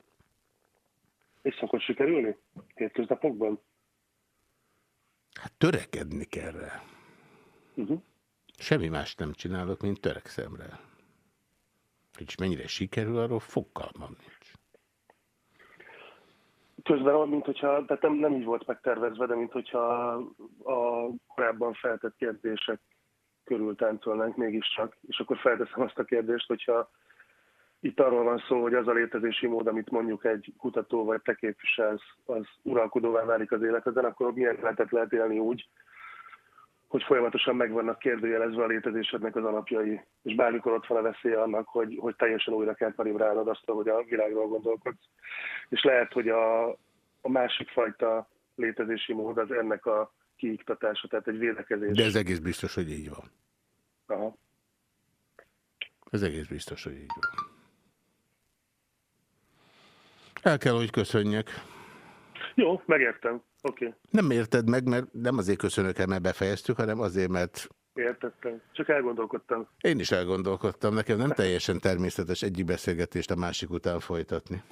És szokott sikerülni? Hétköznapokban? Hát törekedni kell rá. Uh -huh. Semmi más nem csinálok, mint törekszem rá. És mennyire sikerül, arról fogalmam nincs. Közben, mint hogyha, tehát nem, nem így volt megtervezve, de mint hogyha a korábban feltett kérdések körül táncolnánk mégiscsak, és akkor felteszem azt a kérdést, hogyha itt arról van szó, hogy az a létezési mód, amit mondjuk egy kutató vagy te képviselsz, az uralkodóvá válik az életeden, akkor milyen lehetett lehet élni úgy, hogy folyamatosan meg vannak kérdőjelezve a létezésednek az alapjai, és bármikor ott van a veszélye annak, hogy, hogy teljesen újra kell kalibrálnod azt, hogy a világról gondolkodsz. És lehet, hogy a, a másik fajta létezési mód az ennek a kiiktatása, tehát egy védekezés. De ez egész biztos, hogy így van. Aha. Ez egész biztos, hogy így van. El kell, hogy köszönjek. Jó, megértem. Oké. Okay. Nem érted meg, mert nem azért köszönök el, mert befejeztük, hanem azért, mert... Értettem. Csak elgondolkodtam. Én is elgondolkodtam. Nekem nem teljesen természetes egyik beszélgetést a másik után folytatni.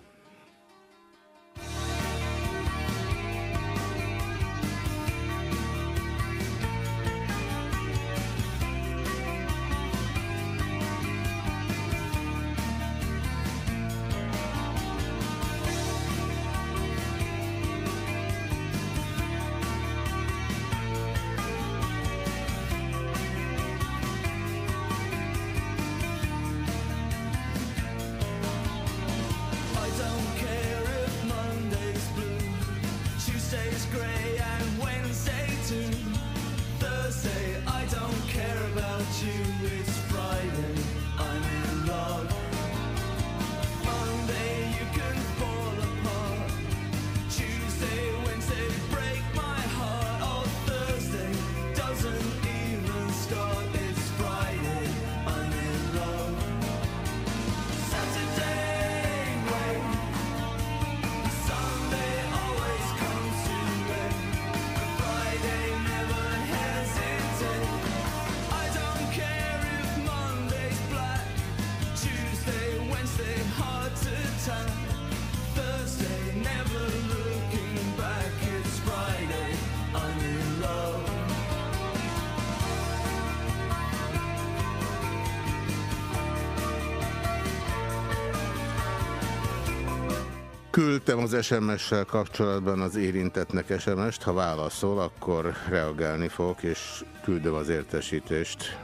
Az SMS-sel kapcsolatban az érintetnek SMS-t, ha válaszol, akkor reagálni fogok, és küldöm az értesítést.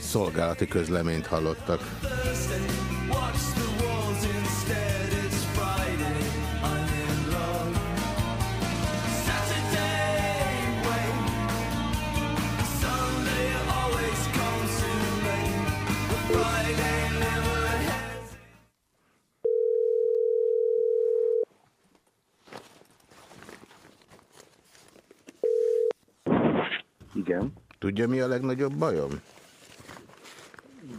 Szolgálati közleményt hallottak. Igen. Tudja, mi a legnagyobb bajom?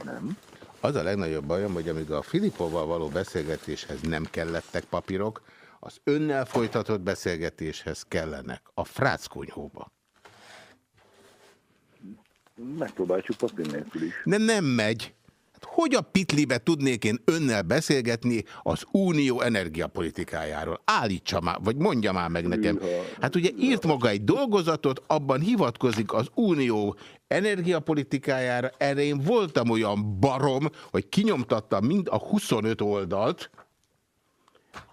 Nem. Az a legnagyobb bajom, hogy amíg a Filipovval való beszélgetéshez nem kellettek papírok, az önnel folytatott beszélgetéshez kellenek a fráckonyhóba. Megpróbáljuk papír nélkül is. De nem megy. Hogy a pitlibe tudnék én önnel beszélgetni az unió energiapolitikájáról? Állítsa már, vagy mondja már meg nekem. Hát ugye írt maga egy dolgozatot, abban hivatkozik az unió energiapolitikájára. Erre én voltam olyan barom, hogy kinyomtattam mind a 25 oldalt,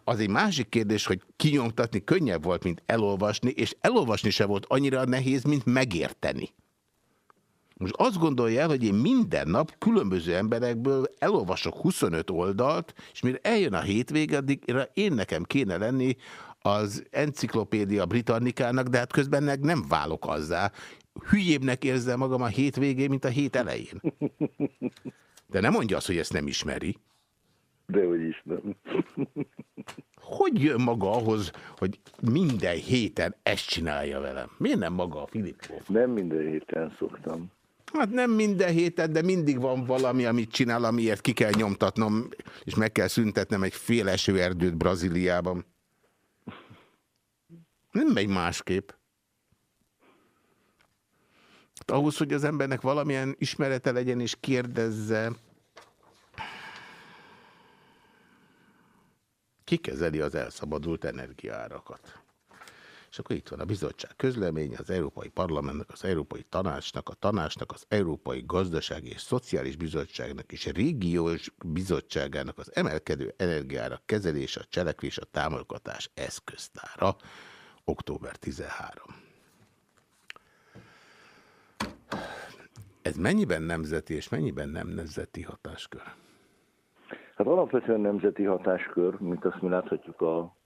az egy másik kérdés, hogy kinyomtatni könnyebb volt, mint elolvasni, és elolvasni se volt annyira nehéz, mint megérteni. Most azt gondolja el, hogy én minden nap különböző emberekből elolvasok 25 oldalt, és mire eljön a hétvége, addigra én nekem kéne lenni az enciklopédia Britannikának, de hát közben meg nem válok azzá. Hülyébbnek érzem magam a hétvégén, mint a hét elején. De nem mondja azt, hogy ezt nem ismeri. Dehogy is nem. Hogy jön maga ahhoz, hogy minden héten ezt csinálja velem? Miért nem maga a Filippov? Nem minden héten szoktam. Hát nem minden héten, de mindig van valami, amit csinál, amiért ki kell nyomtatnom, és meg kell szüntetnem egy fél esőerdőt Brazíliában. Nem megy másképp. Hát ahhoz, hogy az embernek valamilyen ismerete legyen, és kérdezze, ki kezeli az elszabadult energiaárakat. És akkor itt van a bizottság közlemény, az Európai Parlamentnek, az Európai Tanácsnak, a Tanácsnak, az Európai Gazdasági és Szociális Bizottságnak és a Régiós Bizottságának az emelkedő energiára kezelése, a cselekvés, a támogatás eszköztára. Október 13. Ez mennyiben nemzeti és mennyiben nem nemzeti hatáskör? Hát alapvetően nemzeti hatáskör, mint azt mi láthatjuk a,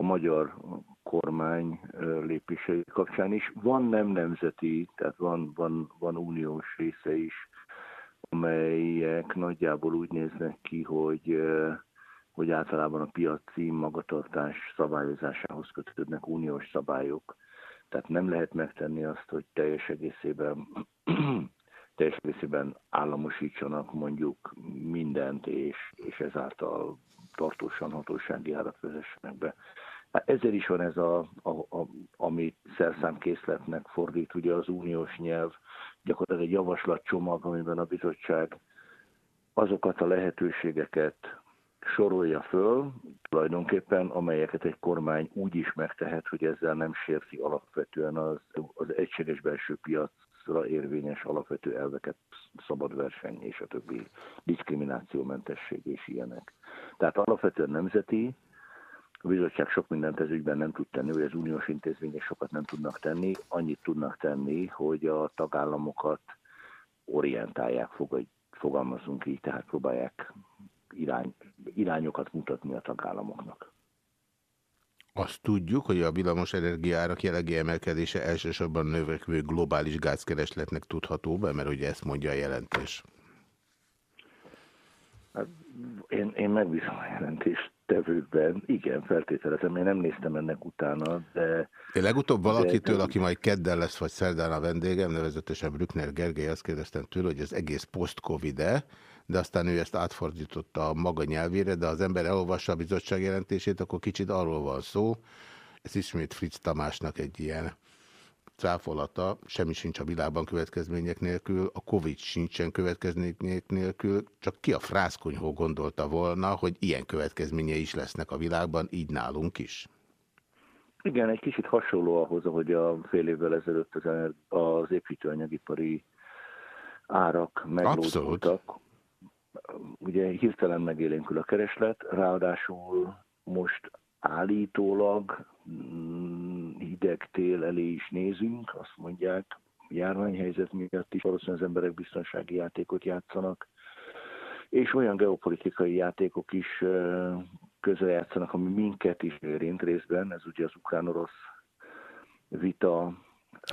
a magyar kormány lépései kapcsán is. Van nem nemzeti, tehát van, van, van uniós része is, amelyek nagyjából úgy néznek ki, hogy, hogy általában a piaci magatartás szabályozásához kötődnek uniós szabályok. Tehát nem lehet megtenni azt, hogy teljes egészében teljes egészében államosítsanak mondjuk mindent, és, és ezáltal tartósan hatósági árat vezessenek be. Hát ezzel is van ez, a, a, a, ami szerszámkészletnek fordít ugye az uniós nyelv, gyakorlatilag egy javaslatcsomag, amiben a bizottság azokat a lehetőségeket sorolja föl, tulajdonképpen, amelyeket egy kormány úgy is megtehet, hogy ezzel nem sérti alapvetően az, az egységes belső piacra érvényes alapvető elveket, szabad verseny és a többi diszkriminációmentesség és ilyenek. Tehát alapvetően nemzeti, a bizottság sok mindent ez ügyben nem tud tenni, hogy az uniós intézmények sokat nem tudnak tenni, annyit tudnak tenni, hogy a tagállamokat orientálják, fogalmazunk így, tehát próbálják irány, irányokat mutatni a tagállamoknak. Azt tudjuk, hogy a villamos energiárak jelegi emelkedése elsősorban növekvő globális gázkeresletnek tudható be, mert ugye ezt mondja a jelentés. Hát, én, én megbízom a jelentést tevőkben. Igen, feltételezem. Én nem néztem ennek utána, de... Én legutóbb valakitől, de... aki majd kedden lesz, vagy szerdán a vendégem, nevezetesen Brückner Gergely, azt kérdeztem tőle, hogy az egész post-covid-e, de aztán ő ezt átfordította a maga nyelvére, de az ember elolvassa a bizottság jelentését, akkor kicsit arról van szó. Ez ismét Fritz Tamásnak egy ilyen cáfolata, semmi sincs a világban következmények nélkül, a Covid sincsen következmények nélkül, csak ki a frászkonyhó gondolta volna, hogy ilyen következménye is lesznek a világban, így nálunk is. Igen, egy kicsit hasonló ahhoz, ahogy a fél évvel ezelőtt az, az építőanyagipari árak meglódultak. ugye hirtelen megélénkül a kereslet, ráadásul most állítólag mm, hideg tél elé is nézünk, azt mondják, járványhelyzet miatt is valószínűleg az emberek biztonsági játékot játszanak, és olyan geopolitikai játékok is közel játszanak, ami minket is érint részben, ez ugye az ukrán-orosz vita.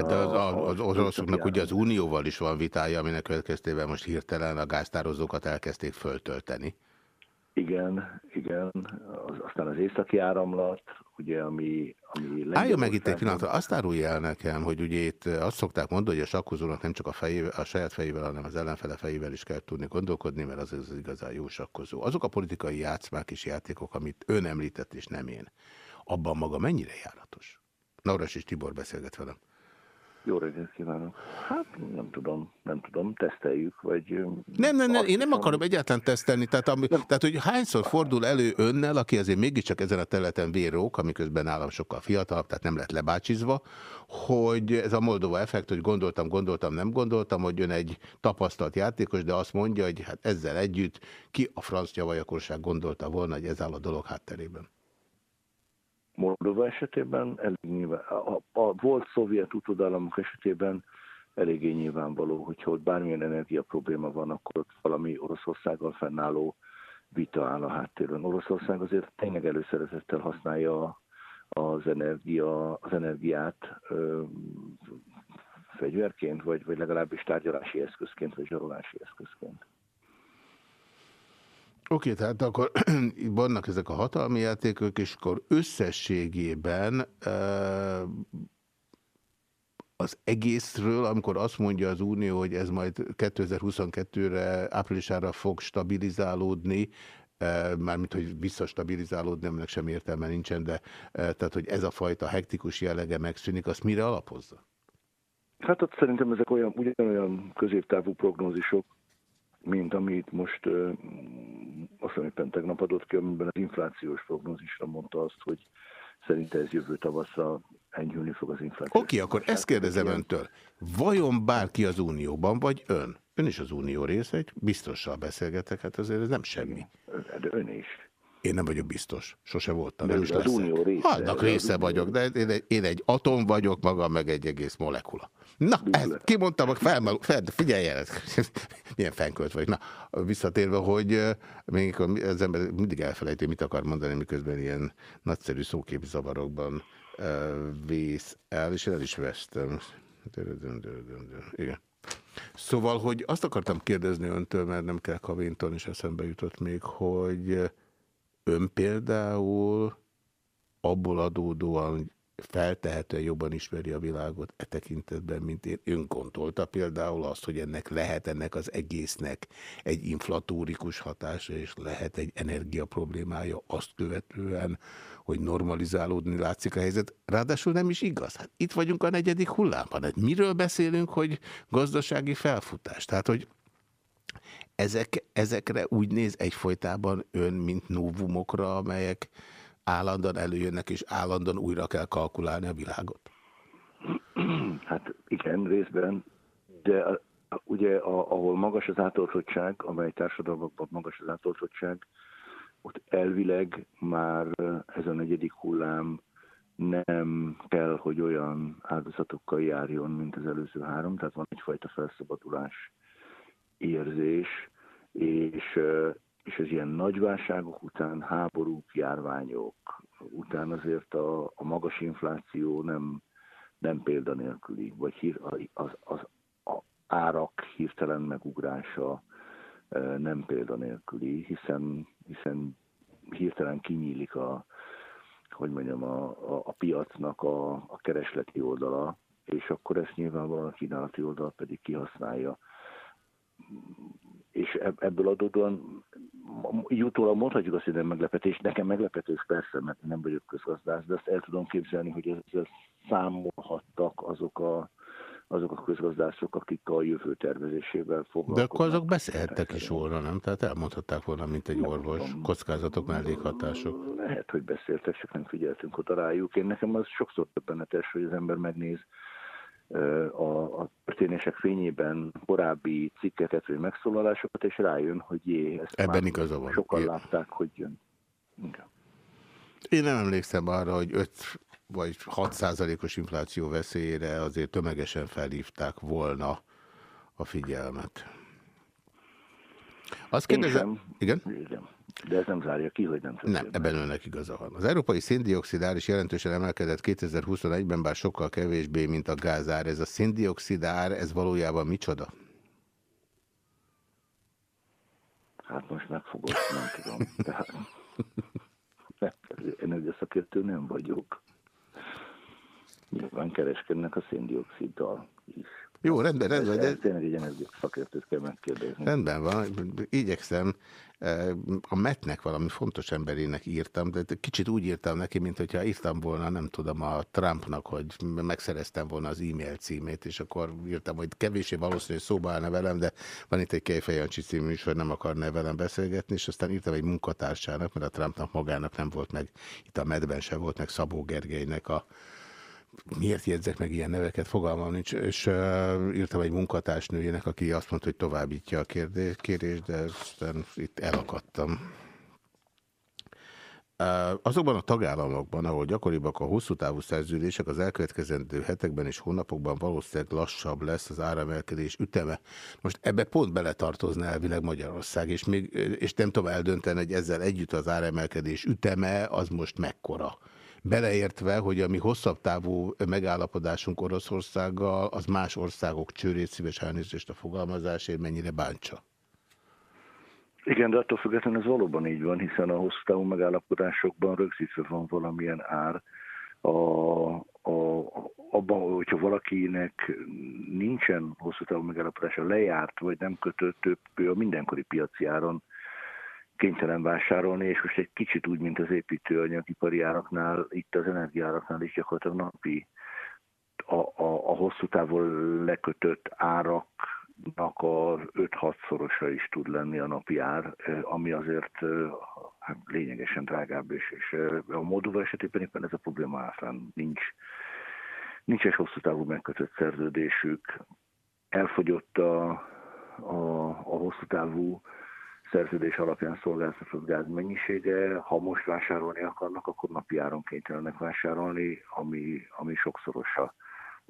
De az, az, az oroszoknak ugye az Unióval is van vitája, aminek következtében most hirtelen a gáztározókat elkezdték föltölteni. Igen, igen. Az, aztán az északi áramlat, ugye, ami... ami Álljon meg itt egy pillanatra, azt árulja el nekem, hogy ugye itt azt szokták mondani, hogy a sakkozónak nem csak a, fejével, a saját fejével, hanem az ellenfele fejével is kell tudni gondolkodni, mert az az igazán jó sakkozó. Azok a politikai játszmák és játékok, amit ön említett, és nem én, abban maga mennyire járatos? Nauras és Tibor beszélget velem. Jó reggelt kívánok. Hát nem tudom, nem tudom, teszteljük, vagy... Nem, nem, nem, én nem akarom egyáltalán tesztelni, tehát, ami, tehát hogy hányszor fordul elő önnel, aki azért mégiscsak ezen a területen vérrók, amiközben nálam sokkal fiatalabb, tehát nem lett lebácsizva, hogy ez a Moldova effekt, hogy gondoltam, gondoltam, nem gondoltam, hogy ön egy tapasztalt játékos, de azt mondja, hogy hát ezzel együtt ki a franc nyavajakorság gondolta volna, hogy ez áll a dolog hátterében. Moldova esetében elég nyilván, a, a volt szovjet utódállamok esetében eléggé nyilvánvaló, hogyha ott bármilyen energia probléma van, akkor ott valami Oroszországgal fennálló vita áll a háttérben. Oroszország azért tényleg előszeretettel használja az, energia, az energiát ö, fegyverként, vagy, vagy legalábbis tárgyalási eszközként, vagy zsarolási eszközként. Oké, okay, tehát akkor vannak ezek a hatalmi játékok, és akkor összességében az egészről, amikor azt mondja az Unió, hogy ez majd 2022-re, áprilisára fog stabilizálódni, mármint, hogy visszastabilizálódni, aminek sem értelme nincsen, de tehát, hogy ez a fajta hektikus jellege megszűnik, azt mire alapozza? Hát ott szerintem ezek olyan, ugyanolyan középtávú prognózisok, mint amit most azt hiszem éppen tegnap adott ki, amiben az inflációs prognózisra mondta azt, hogy szerinte ez jövő tavaszra enyhülni fog az infláció. Oké, okay, akkor ezt kérdezem öntől. Vajon bárki az Unióban, vagy ön? Ön is az Unió része, egy biztossal beszélgetek, hát azért ez nem semmi. De ön is. Én nem vagyok biztos. Sose voltam. De nem is az Unió része. Annak része vagyok, de én egy, én egy atom vagyok, maga meg egy egész molekula. Na, ezt kimondtam, fel, fel, figyelj el, milyen fenkölt vagy. Na, visszatérve, hogy még az ember mindig elfelejti, mit akar mondani, miközben ilyen nagyszerű szóképzavarokban vész el, és el is vesztem. Igen. Szóval, hogy azt akartam kérdezni öntől, mert nem kell Kavinton is eszembe jutott még, hogy ön például abból adódóan feltehetően jobban ismeri a világot e tekintetben, mint én. Ön gondolta például azt, hogy ennek lehet ennek az egésznek egy inflatórikus hatása, és lehet egy energia problémája azt követően, hogy normalizálódni látszik a helyzet. Ráadásul nem is igaz. Hát itt vagyunk a negyedik hullámban. Hát miről beszélünk, hogy gazdasági felfutás? Tehát, hogy ezek, ezekre úgy néz egyfolytában ön, mint novumokra, amelyek állandóan előjönnek, és állandóan újra kell kalkulálni a világot? Hát igen, részben, de ugye ahol magas az átoltottság, amely társadalmakban magas az átoltottság, ott elvileg már ez a negyedik hullám nem kell, hogy olyan áldozatokkal járjon, mint az előző három, tehát van egyfajta felszabadulás érzés, és és az ilyen nagy válságok után, háborúk, járványok után azért a, a magas infláció nem, nem példanélküli, vagy hír, az, az, az árak hirtelen megugrása nem példanélküli, hiszen, hiszen hirtelen kinyílik a, hogy mondjam, a, a, a piacnak a, a keresleti oldala, és akkor ezt nyilvánvalóan a kínálati oldal pedig kihasználja. És ebből adódóan jutólag mondhatjuk azt, hogy nem meglepetés. Nekem meglepetés persze, mert nem vagyok közgazdász, de azt el tudom képzelni, hogy ezzel számolhattak azok a, azok a közgazdászok, akik a jövő tervezésével foglalkoznak. De akkor azok beszéltek is volna, nem? Tehát elmondhatták volna, mint egy orvos, kockázatok, mellékhatások. Lehet, hogy beszéltek, csak nem figyeltünk oda rájuk. Én nekem az sokszor többenetes, hogy az ember megnéz a, a történések fényében korábbi cikkeket vagy megszólalásokat, és rájön, hogy jé, ezt Ebben igaza van. sokan Én... látták, hogy jön. Igen. Én nem emlékszem arra, hogy 5 vagy 6 százalékos infláció veszélyére azért tömegesen felhívták volna a figyelmet. Azt kérdezem... Igen? Igen. De ez nem zárja ki, hogy nem történik. Nem, ebben önnek igaza van. Az európai széndiokszid ár is jelentősen emelkedett 2021-ben, bár sokkal kevésbé, mint a gázár. Ez a széndiokszid ár, ez valójában micsoda? Hát most megfogott, nem tudom. Tehát, energiaszakértő nem vagyok. Nyilván kereskednek a széndioksziddal is. Jó, rendben, rendben. De... Tényleg egy energiaszakértőt kell megkérdezni. Rendben van, igyekszem. A Metnek valami fontos emberének írtam, de kicsit úgy írtam neki, mint hogyha írtam volna, nem tudom, a Trumpnak, hogy megszereztem volna az e-mail címét, és akkor írtam, hogy kevésé valószínű, hogy szóba állna velem, de van itt egy Kejfejancsi című is, hogy nem akarna velem beszélgetni, és aztán írtam egy munkatársának, mert a Trumpnak magának nem volt meg, itt a Medben sem volt meg Szabó Gergelynek a miért jegyzek meg ilyen neveket, fogalmam nincs, és uh, írtam egy munkatársnőjének, aki azt mondta, hogy továbbítja a kérdést, de aztán itt elakadtam. Azokban a tagállamokban, ahol gyakoribbak a hosszú távú szerződések, az elkövetkezendő hetekben és hónapokban valószínűleg lassabb lesz az áramelkedés üteme. Most ebbe pont beletartozna elvileg Magyarország, és, még, és nem tudom eldönteni, hogy ezzel együtt az áremelkedés üteme az most mekkora. Beleértve, hogy a mi hosszabb távú megállapodásunk Oroszországgal, az más országok csőrét szíves elnézést a fogalmazásért mennyire bántsa. Igen, de attól függetlenül ez valóban így van, hiszen a hosszú távú megállapodásokban rögzítve van valamilyen ár, a, a, abban, hogyha valakinek nincsen hosszú távú megállapodása lejárt, vagy nem kötött, ő a mindenkori piaci áron kénytelen vásárolni, és most egy kicsit úgy, mint az építőanyagipari áraknál, itt az energiáraknál is gyakorlatilag napi a, a, a hosszú távol lekötött áraknak a 5-6 szorosa is tud lenni a napi ár, ami azért hát lényegesen drágább, és, és a Moldova esetében éppen ez a probléma általán nincs. Nincs egy hosszú távú megkötött szerződésük, elfogyott a, a, a hosszú távú szerződés alapján szolgáltatott gáz mennyisége. Ha most vásárolni akarnak, akkor napi áron kénytelenek vásárolni, ami, ami sokszorosa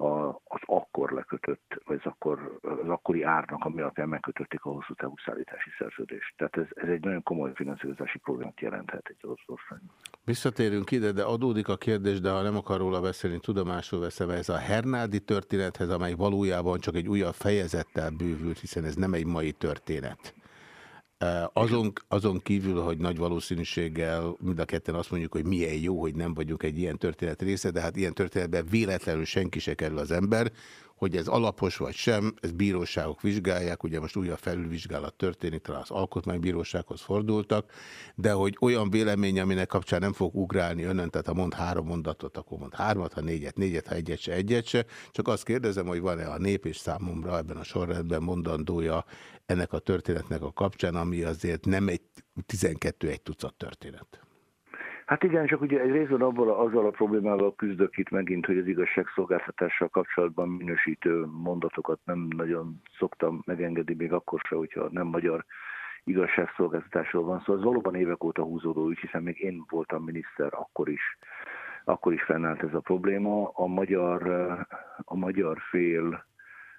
a, az akkor lekötött, vagy az, akkor, az akkori árnak, ami alapján megkötötték a hosszú távú szállítási szerződést. Tehát ez, ez egy nagyon komoly finanszírozási problémát jelenthet egy országban. Visszatérünk ide, de adódik a kérdés, de ha nem akar róla beszélni, tudomásul veszem ez a Hernádi történethez, amely valójában csak egy újabb fejezettel bővült, hiszen ez nem egy mai történet. Azon, azon kívül, hogy nagy valószínűséggel mind a ketten azt mondjuk, hogy milyen jó, hogy nem vagyunk egy ilyen történet része, de hát ilyen történetben véletlenül senki se kerül az ember, hogy ez alapos vagy sem, ez bíróságok vizsgálják, ugye most újabb felülvizsgálat történik, talán az alkotmánybírósághoz fordultak, de hogy olyan vélemény, aminek kapcsán nem fog ugrálni önön, tehát ha mond három mondatot, akkor mond hármat, ha négyet, négyet, ha egyet se, egyet se. Csak azt kérdezem, hogy van-e a nép és számomra ebben a sorrendben mondandója ennek a történetnek a kapcsán, ami azért nem egy 12 egy tucat történet. Hát igen, csak ugye egy részben abból, azzal a problémával küzdök itt megint, hogy az igazságszolgáltatással kapcsolatban minősítő mondatokat nem nagyon szoktam megengedni, még akkor se, hogyha nem magyar igazságszolgáltatásról van szó. Szóval ez valóban évek óta húzódó ügy, hiszen még én voltam miniszter, akkor is, akkor is fennállt ez a probléma. A magyar, a magyar fél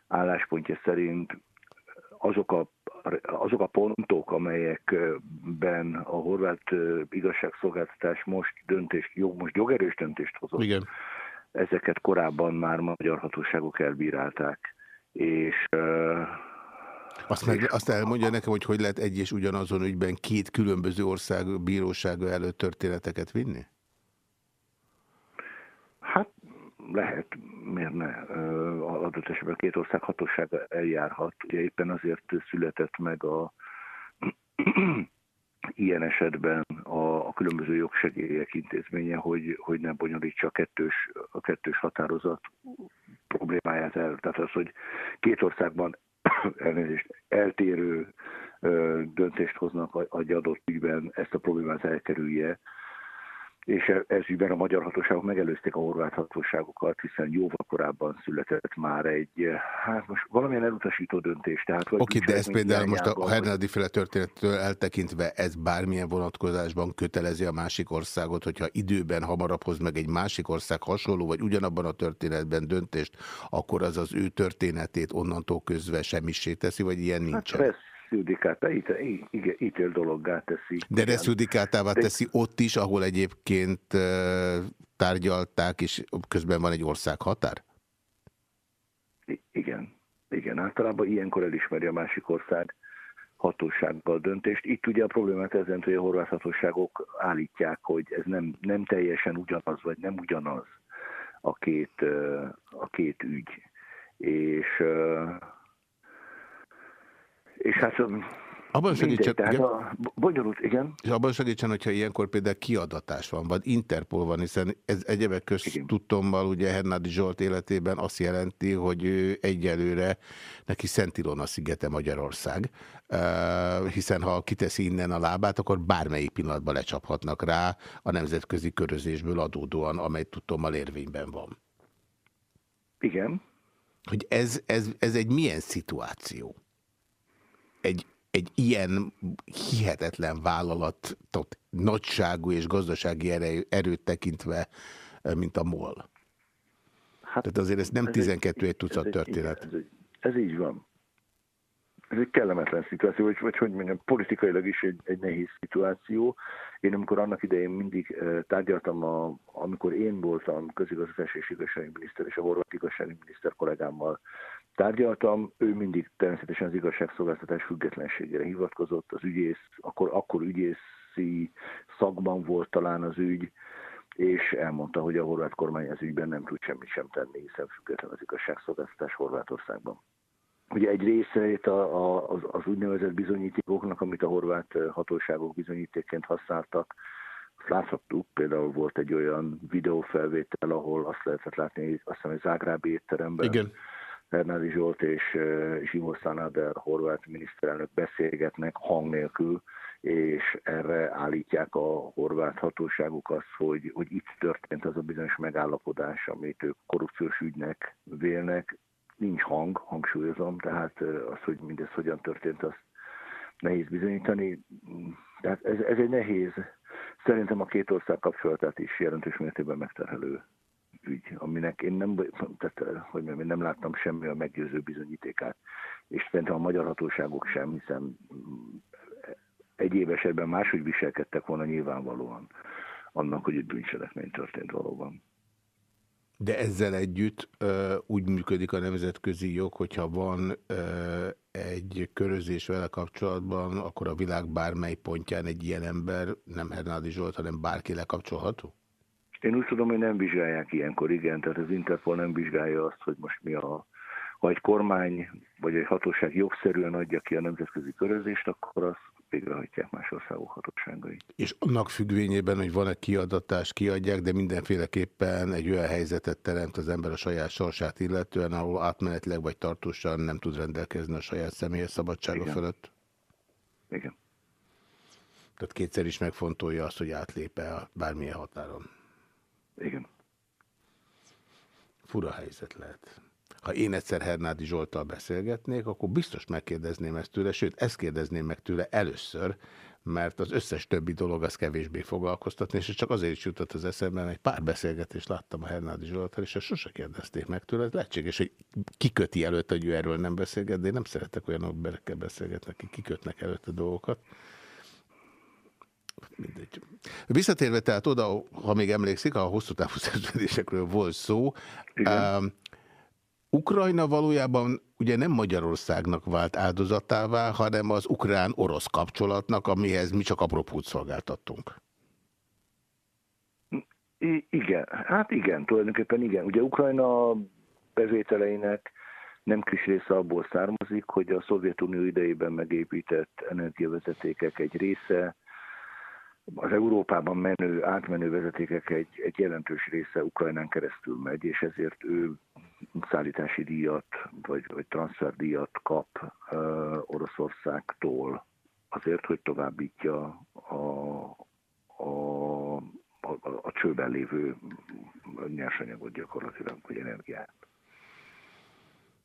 álláspontja szerint azok a, azok a pontok, amelyekben a horvát igazságszolgáltatás most döntést, jó, most jogerős döntést hozott, Igen. ezeket korábban már magyar hatóságok elbírálták. És azt, meg, azt elmondja nekem, hogy hogy lehet egy és ugyanazon ügyben két különböző ország bírósága előtt történeteket vinni? Hát lehet, miért ne, adott esetben két ország hatósága eljárhat. Ugye éppen azért született meg a ilyen esetben a, a különböző jogsegélyek intézménye, hogy, hogy ne bonyolítsa a kettős, a kettős határozat problémáját el. Tehát az, hogy két országban elnézést, eltérő ö, döntést hoznak egy adott ügyben, ezt a problémát elkerülje, és e- ez ügyben a magyar hatóságok megelőzték a horvát hatóságokat, hiszen jóval korábban született már egy, hát most valamilyen elutasító döntés. Oké, okay, de ez például most a Hernádi féle történettől eltekintve ez bármilyen vonatkozásban kötelezi a másik országot, hogyha időben hamarabb hoz meg egy másik ország hasonló, vagy ugyanabban a történetben döntést, akkor az az ő történetét onnantól közve semmissé teszi, vagy ilyen hát nincsen? Hát reszjudikátá, ítél dologgá teszi. De reszjudikátává teszi ott is, ahol egyébként tárgyalták, és közben van egy ország határ? Igen. Igen, általában ilyenkor elismeri a másik ország hatósággal döntést. Itt ugye a problémát ezen, hogy a horvát hatóságok állítják, hogy ez nem, nem teljesen ugyanaz, vagy nem ugyanaz a két, a két ügy. És és hát abban segítsen, tehát igen. A bonyolult, igen. És abban segítsen, hogyha ilyenkor például kiadatás van, vagy Interpol van, hiszen ez egyebek közt tudtommal ugye Hernádi Zsolt életében azt jelenti, hogy ő egyelőre neki Szent Ilona szigete Magyarország, hiszen ha kiteszi innen a lábát, akkor bármelyik pillanatban lecsaphatnak rá a nemzetközi körözésből adódóan, amely tudtommal érvényben van. Igen. Hogy ez, ez, ez egy milyen szituáció? Egy, egy ilyen hihetetlen vállalatot nagyságú és gazdasági erő, erőt tekintve, mint a MOL. Hát, Tehát azért ez nem ez 12 egy, egy tucat ez történet. Egy, ez, ez így van. Ez egy kellemetlen szituáció, vagy, vagy hogy mondjam, politikailag is egy, egy nehéz szituáció. Én amikor annak idején mindig tárgyaltam, a, amikor én voltam közigazgatási és igazságügyminiszter és a horvát igazságügyminiszter kollégámmal tárgyaltam, ő mindig természetesen az igazságszolgáltatás függetlenségére hivatkozott, az ügyész, akkor, akkor ügyészi szakban volt talán az ügy, és elmondta, hogy a horvát kormány az ügyben nem tud semmit sem tenni, hiszen független az igazságszolgáltatás Horvátországban. Ugye egy része a, a, az, az úgynevezett bizonyítékoknak, amit a horvát hatóságok bizonyítékként használtak, láthattuk, például volt egy olyan videófelvétel, ahol azt lehetett látni, azt hiszem, egy Zágrábi étteremben, Igen Hernádi Zsolt és Zsimó Szanader horvát miniszterelnök beszélgetnek hang nélkül, és erre állítják a horvát hatóságok azt, hogy, hogy itt történt az a bizonyos megállapodás, amit ők korrupciós ügynek vélnek. Nincs hang, hangsúlyozom, tehát az, hogy mindez hogyan történt, azt nehéz bizonyítani. Tehát ez, ez egy nehéz, szerintem a két ország kapcsolatát is jelentős mértékben megterhelő ügy, aminek én nem, tehát, eh, hogy mondjam, én nem láttam semmi a meggyőző bizonyítékát, és szerintem a magyar hatóságok sem, hiszen mm, egyéb esetben máshogy viselkedtek volna nyilvánvalóan annak, hogy egy bűncselekmény történt valóban. De ezzel együtt ö, úgy működik a nemzetközi jog, hogyha van ö, egy körözés vele kapcsolatban, akkor a világ bármely pontján egy ilyen ember, nem Hernádi Zsolt, hanem bárki lekapcsolható? Én úgy tudom, hogy nem vizsgálják ilyenkor, igen, tehát az Interpol nem vizsgálja azt, hogy most mi a... Ha egy kormány vagy egy hatóság jogszerűen adja ki a nemzetközi körözést, akkor azt végrehajtják más országok hatóságai. És annak függvényében, hogy van-e kiadatás, kiadják, de mindenféleképpen egy olyan helyzetet teremt az ember a saját sorsát illetően, ahol átmenetileg vagy tartósan nem tud rendelkezni a saját személyes szabadsága Igen. fölött. Igen. Tehát kétszer is megfontolja azt, hogy átlépe bármilyen határon. Igen. Fura helyzet lehet. Ha én egyszer Hernádi Zsoltal beszélgetnék, akkor biztos megkérdezném ezt tőle, sőt, ezt kérdezném meg tőle először, mert az összes többi dolog az kevésbé foglalkoztatni, és csak azért is jutott az eszembe, mert egy pár beszélgetést láttam a Hernádi Zsoltal, és ezt sose kérdezték meg tőle. Ez lehetséges, hogy kiköti előtt, hogy ő erről nem beszélget, de én nem szeretek olyan emberekkel beszélgetni, akik kikötnek előtt a dolgokat. Mindegy. Visszatérve tehát oda, ha még emlékszik, a hosszú távú szerződésekről volt szó. Uh, Ukrajna valójában ugye nem Magyarországnak vált áldozatává, hanem az ukrán-orosz kapcsolatnak, amihez mi csak apropót szolgáltattunk. I igen, hát igen, tulajdonképpen igen. Ugye Ukrajna bevételeinek nem kis része abból származik, hogy a Szovjetunió idejében megépített energiavezetékek egy része az Európában menő, átmenő vezetékek egy, egy jelentős része Ukrajnán keresztül megy, és ezért ő szállítási díjat, vagy, vagy transferdíjat kap uh, Oroszországtól azért, hogy továbbítja a, a, a, csőben lévő nyersanyagot gyakorlatilag, vagy energiát.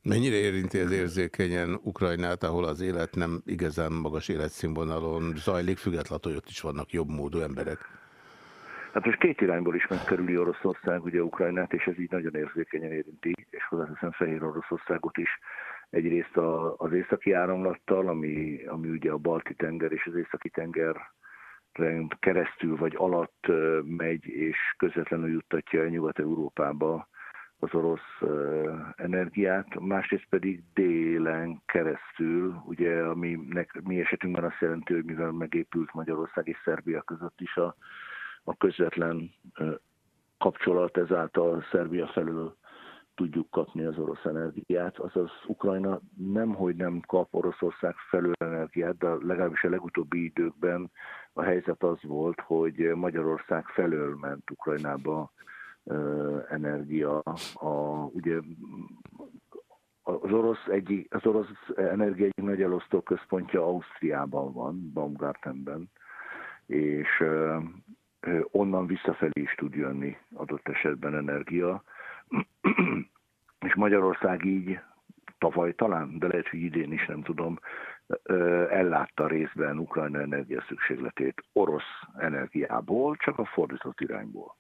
Mennyire érinti ez érzékenyen Ukrajnát, ahol az élet nem igazán magas életszínvonalon zajlik, függetlenül, hogy ott is vannak jobb módú emberek? Hát most két irányból is megkerüli Oroszország ugye Ukrajnát, és ez így nagyon érzékenyen érinti, és hozzáteszem Fehér Oroszországot is. Egyrészt a, az északi áramlattal, ami, ami ugye a Balti tenger és az északi tenger keresztül vagy alatt megy, és közvetlenül juttatja Nyugat-Európába az orosz energiát, másrészt pedig délen keresztül, ugye, ami mi esetünkben azt jelenti, hogy mivel megépült Magyarország és Szerbia között is a, a közvetlen kapcsolat, ezáltal Szerbia felől tudjuk kapni az orosz energiát, azaz Ukrajna nemhogy nem kap Oroszország felől energiát, de legalábbis a legutóbbi időkben a helyzet az volt, hogy Magyarország felől ment Ukrajnába energia. A, ugye az orosz, egyik, az orosz energia egyik nagy elosztó központja Ausztriában van, Baumgartenben, és onnan visszafelé is tud jönni adott esetben energia. és Magyarország így tavaly talán, de lehet, hogy idén is nem tudom, ellátta részben Ukrajna energia szükségletét orosz energiából, csak a fordított irányból.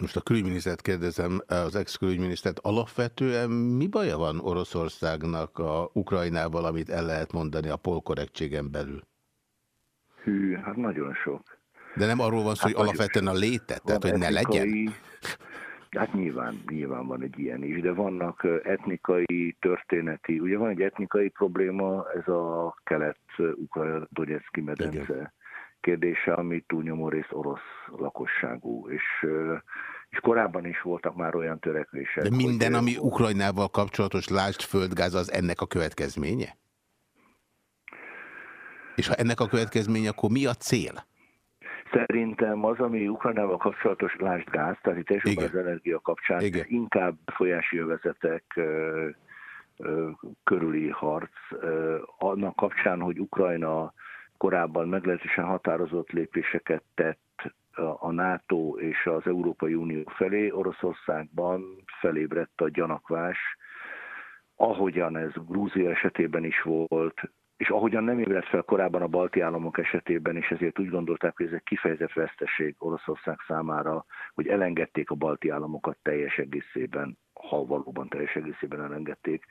Most a külügyminisztert kérdezem, az ex-külügyminisztert, alapvetően mi baja van Oroszországnak a Ukrajnával, amit el lehet mondani a polkorrektségen belül? Hű, hát nagyon sok. De nem arról van szó, hát hogy alapvetően a léte, tehát hogy ne legyen? Hát nyilván, nyilván van egy ilyen is, de vannak etnikai, történeti, ugye van egy etnikai probléma, ez a kelet-ukrajna-donetszki medence. Igen kérdése, ami túlnyomó rész orosz lakosságú, és, és korábban is voltak már olyan törekvések. De minden, hogy, ami Ukrajnával kapcsolatos lásd földgáz, az ennek a következménye? És ha ennek a következménye, akkor mi a cél? Szerintem az, ami Ukrajnával kapcsolatos lásd gáz, tehát itt elsősorban az energia kapcsán, Igen. inkább folyási övezetek körüli harc, annak kapcsán, hogy Ukrajna korábban meglehetősen határozott lépéseket tett a NATO és az Európai Unió felé. Oroszországban felébredt a gyanakvás, ahogyan ez Grúzia esetében is volt, és ahogyan nem ébredt fel korábban a balti államok esetében, és ezért úgy gondolták, hogy ez egy kifejezett veszteség Oroszország számára, hogy elengedték a balti államokat teljes egészében, ha valóban teljes egészében elengedték,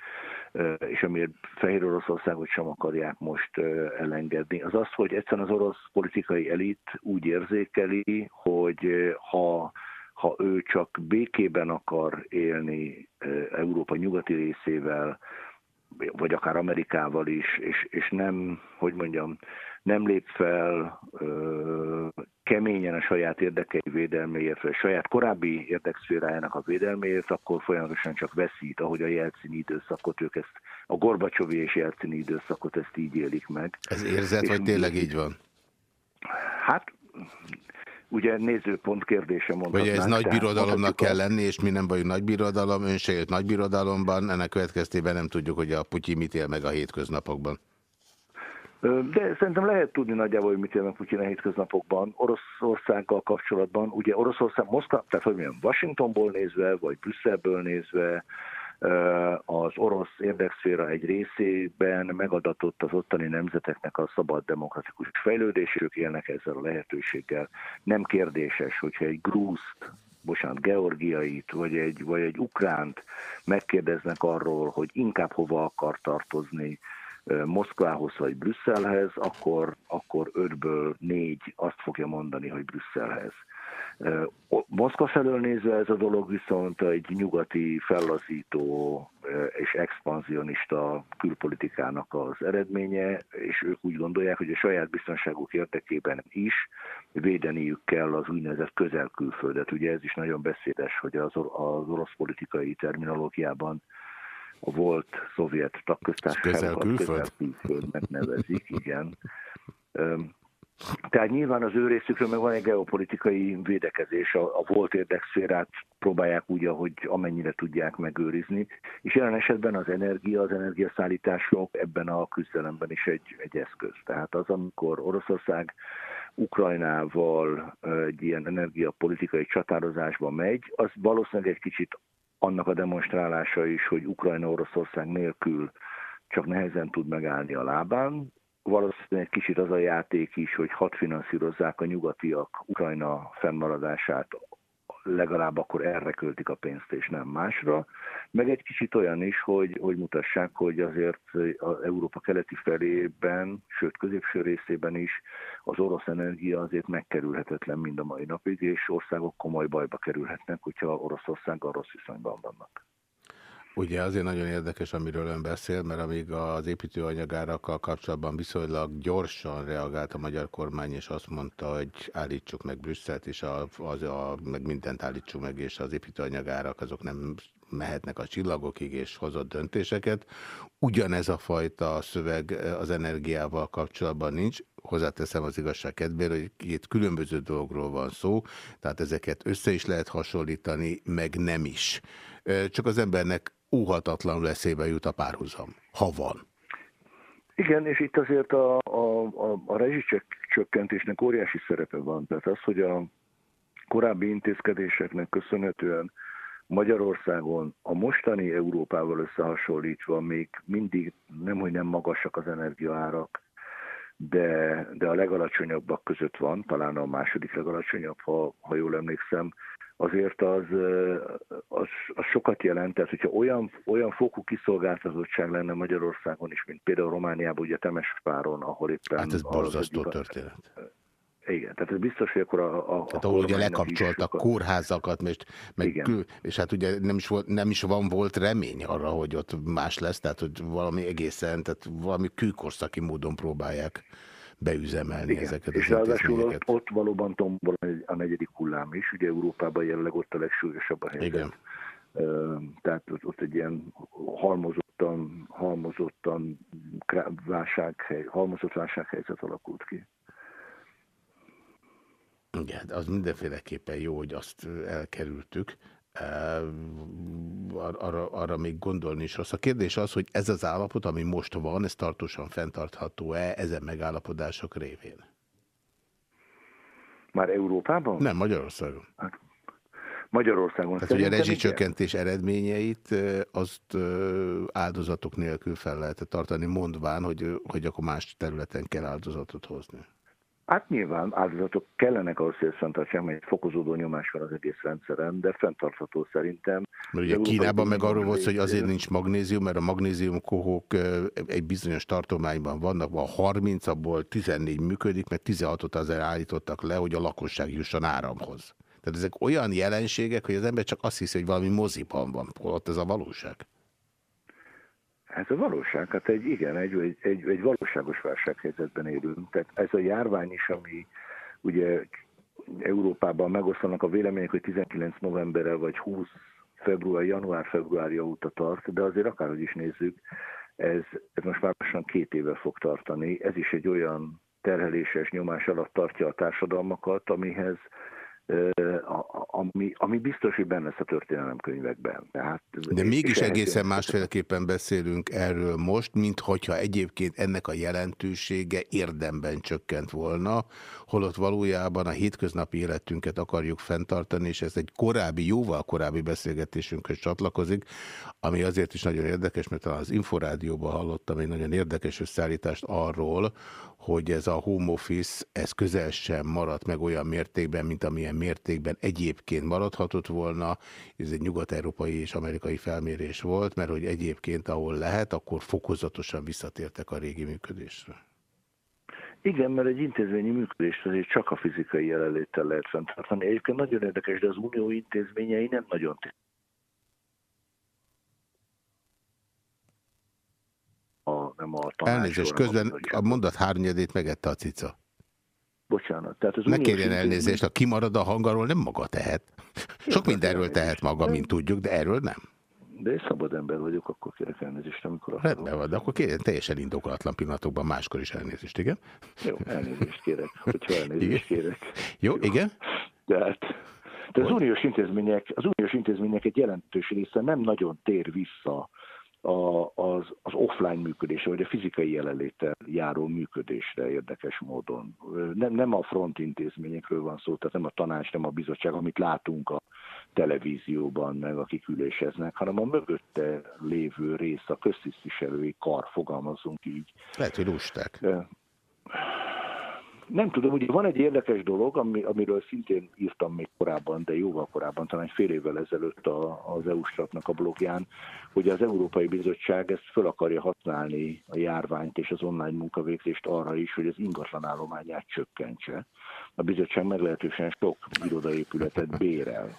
és amiért Fehér Oroszországot sem akarják most elengedni, az az, hogy egyszerűen az orosz politikai elit úgy érzékeli, hogy ha ha ő csak békében akar élni Európa nyugati részével, vagy akár Amerikával is, és, és nem, hogy mondjam, nem lép fel ö, keményen a saját érdekei védelméért, vagy a saját korábbi érdekszférájának a védelméért, akkor folyamatosan csak veszít, ahogy a jelcini időszakot, ők ezt, a Gorbacsovi és jelcini időszakot ezt így élik meg. Ez érzet, és vagy tényleg így van? Hát ugye nézőpont kérdése mondhatnánk. Vagy ez nagy birodalomnak kell lenni, és mi nem vagyunk nagy birodalom, ön se jött nagy birodalomban, ennek következtében nem tudjuk, hogy a Putyi mit él meg a hétköznapokban. De szerintem lehet tudni nagyjából, hogy mit meg Putyin a hétköznapokban. Oroszországgal kapcsolatban, ugye Oroszország, Moszkva, tehát hogy milyen Washingtonból nézve, vagy Brüsszelből nézve, az orosz érdekszféra egy részében megadatott az ottani nemzeteknek a szabad demokratikus fejlődés, ők élnek ezzel a lehetőséggel. Nem kérdéses, hogyha egy grúzt, bocsánat, georgiait, vagy egy, vagy egy ukránt megkérdeznek arról, hogy inkább hova akar tartozni, Moszkvához vagy Brüsszelhez, akkor, akkor ötből négy azt fogja mondani, hogy Brüsszelhez. Moszkva felől nézve ez a dolog viszont egy nyugati fellazító és expanzionista külpolitikának az eredménye, és ők úgy gondolják, hogy a saját biztonságuk érdekében is védeniük kell az úgynevezett közelkülföldet. Ugye ez is nagyon beszédes, hogy az, az orosz politikai terminológiában a volt szovjet tagköztársaságokat közel-külföldnek nevezik, igen. Tehát nyilván az ő részükről meg van egy geopolitikai védekezés, a, a volt érdekszférát próbálják úgy, ahogy amennyire tudják megőrizni, és jelen esetben az energia, az energiaszállítások ebben a küzdelemben is egy, egy eszköz. Tehát az, amikor Oroszország Ukrajnával egy ilyen energiapolitikai csatározásba megy, az valószínűleg egy kicsit annak a demonstrálása is, hogy Ukrajna Oroszország nélkül csak nehezen tud megállni a lábán. Valószínűleg egy kicsit az a játék is, hogy hadd finanszírozzák a nyugatiak Ukrajna fennmaradását legalább akkor erre költik a pénzt, és nem másra. Meg egy kicsit olyan is, hogy, hogy mutassák, hogy azért az Európa keleti felében, sőt középső részében is az orosz energia azért megkerülhetetlen mind a mai napig, és országok komoly bajba kerülhetnek, hogyha Oroszországgal rossz viszonyban vannak. Ugye azért nagyon érdekes, amiről ön beszél, mert amíg az építőanyagárakkal kapcsolatban viszonylag gyorsan reagált a magyar kormány, és azt mondta, hogy állítsuk meg Brüsszelt, és a, az a, meg mindent állítsuk meg, és az építőanyagárak azok nem mehetnek a csillagokig, és hozott döntéseket. Ugyanez a fajta szöveg az energiával kapcsolatban nincs. Hozzáteszem az igazság kedvére, hogy két különböző dologról van szó, tehát ezeket össze is lehet hasonlítani, meg nem is. Csak az embernek óhatatlanul eszébe jut a párhuzam, ha van. Igen, és itt azért a, a, a, a rezsicsökkentésnek óriási szerepe van. Tehát az, hogy a korábbi intézkedéseknek köszönhetően Magyarországon a mostani Európával összehasonlítva még mindig nem, hogy nem magasak az energiaárak, de, de a legalacsonyabbak között van, talán a második legalacsonyabb, ha, ha jól emlékszem, azért az, az, az sokat jelent. Tehát, hogyha olyan, olyan fokú kiszolgáltatottság lenne Magyarországon is, mint például Romániában, ugye Temesváron, ahol éppen... Hát ez borzasztó történet. Igen, tehát ez biztos, hogy akkor a... a tehát ahol ugye lekapcsoltak a kórházakat, meg, meg kül, és hát ugye nem is, volt, nem is van volt remény arra, hogy ott más lesz, tehát hogy valami egészen, tehát valami kőkorszaki módon próbálják beüzemelni Igen. ezeket az És ráadásul ott, ott valóban tombol a negyedik hullám is, ugye Európában jelenleg ott a legsúlyosabb a helyzet. Igen. Tehát ott, ott egy ilyen halmozottan, halmozottan válsághely, halmozott válsághelyzet alakult ki. Igen, az mindenféleképpen jó, hogy azt elkerültük arra, arra még gondolni is rossz. A kérdés az, hogy ez az állapot, ami most van, ez tartósan fenntartható-e ezen megállapodások révén? Már Európában? Nem, Magyarországon. Hát, Magyarországon. Tehát, hogy a rezsicsökkentés eredményeit azt áldozatok nélkül fel lehet tartani, mondván, hogy, hogy akkor más területen kell áldozatot hozni. Hát nyilván áldozatok kellenek ahhoz, hogy fenntartsák, mert egy fokozódó nyomás van az egész rendszeren, de fenntartható szerintem. Mert ugye Kínában meg arról volt, hogy azért nincs magnézium, mert a magnézium kohók egy bizonyos tartományban vannak, van 30, abból 14 működik, mert 16-ot azért állítottak le, hogy a lakosság jusson áramhoz. Tehát ezek olyan jelenségek, hogy az ember csak azt hiszi, hogy valami moziban van, ott ez a valóság. Ez a valóság, hát egy, igen, egy, egy, egy, egy valóságos válsághelyzetben élünk. Tehát ez a járvány is, ami ugye Európában megosztanak a vélemények, hogy 19 novemberre vagy 20 február, január-februárja óta tart, de azért akárhogy is nézzük, ez, ez most már lassan két éve fog tartani. Ez is egy olyan terheléses nyomás alatt tartja a társadalmakat, amihez ami, ami biztos, hogy benne lesz a történelemkönyvekben. Tehát, De mégis egészen másféleképpen beszélünk erről most, mint hogyha egyébként ennek a jelentősége érdemben csökkent volna, holott valójában a hétköznapi életünket akarjuk fenntartani, és ez egy korábbi, jóval korábbi beszélgetésünkhöz csatlakozik, ami azért is nagyon érdekes, mert az Inforádióban hallottam egy nagyon érdekes összeállítást arról, hogy ez a home office, ez közel sem maradt meg olyan mértékben, mint amilyen mértékben egyébként maradhatott volna. Ez egy nyugat-európai és amerikai felmérés volt, mert hogy egyébként ahol lehet, akkor fokozatosan visszatértek a régi működésre. Igen, mert egy intézményi működést azért csak a fizikai jelenléttel lehet fenntartani. Egyébként nagyon érdekes, de az unió intézményei nem nagyon a, nem a tanács. Elnézést, közben a mondat hárnyadét megette a cica. Bocsánat. Tehát az ne kérjen elnézést, ha kimarad a hangarról, nem maga tehet. Sok mindenről tehet maga, mint tudjuk, de erről nem. De én szabad ember vagyok, akkor kérek elnézést, amikor akarok. Rendben van, de akkor kérjen teljesen indokolatlan pillanatokban máskor is elnézést, igen? Jó, elnézést kérek, hogyha elnézést igen? kérek. Jó, Jó, igen? Tehát, de az uniós intézmények, az uniós intézmények egy jelentős része nem nagyon tér vissza a, az, az offline működésre, vagy a fizikai jelenléttel járó működésre érdekes módon. Nem, nem a front intézményekről van szó, tehát nem a tanács, nem a bizottság, amit látunk a televízióban, meg akik üléseznek, hanem a mögötte lévő rész, a köztisztviselői kar, fogalmazunk így. Lehet, hogy lusták nem tudom, ugye van egy érdekes dolog, ami, amiről szintén írtam még korábban, de jóval korábban, talán fél évvel ezelőtt a, az eu a blogján, hogy az Európai Bizottság ezt föl akarja használni a járványt és az online munkavégzést arra is, hogy az ingatlan állományát csökkentse. A bizottság meglehetősen sok irodaépületet bérel.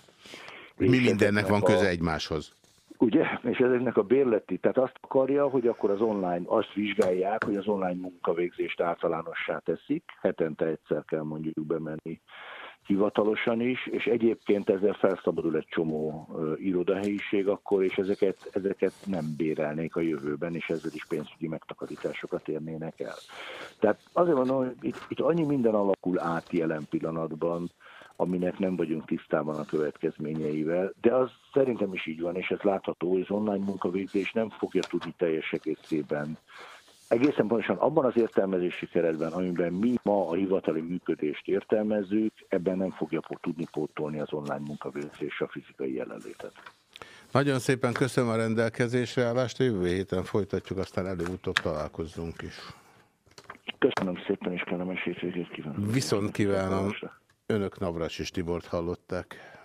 Mi mindennek van köze egymáshoz? Ugye? És ezeknek a bérleti, tehát azt akarja, hogy akkor az online, azt vizsgálják, hogy az online munkavégzést általánossá teszik, hetente egyszer kell mondjuk bemenni hivatalosan is, és egyébként ezzel felszabadul egy csomó irodahelyiség akkor, és ezeket, ezeket nem bérelnék a jövőben, és ezzel is pénzügyi megtakarításokat érnének el. Tehát azért mondom, hogy itt, itt annyi minden alakul át jelen pillanatban, aminek nem vagyunk tisztában a következményeivel, de az szerintem is így van, és ez látható, hogy az online munkavégzés nem fogja tudni teljes egészében egészen pontosan abban az értelmezési keretben, amiben mi ma a hivatali működést értelmezzük, ebben nem fogja tudni pótolni az online munkavégzés a fizikai jelenlétet. Nagyon szépen köszönöm a rendelkezésre állást, jövő héten folytatjuk, aztán előutóbb találkozzunk is. Köszönöm szépen, és kellemes hétvégét kívánok. Viszont kívánom. Önök Navras és Tibort hallották.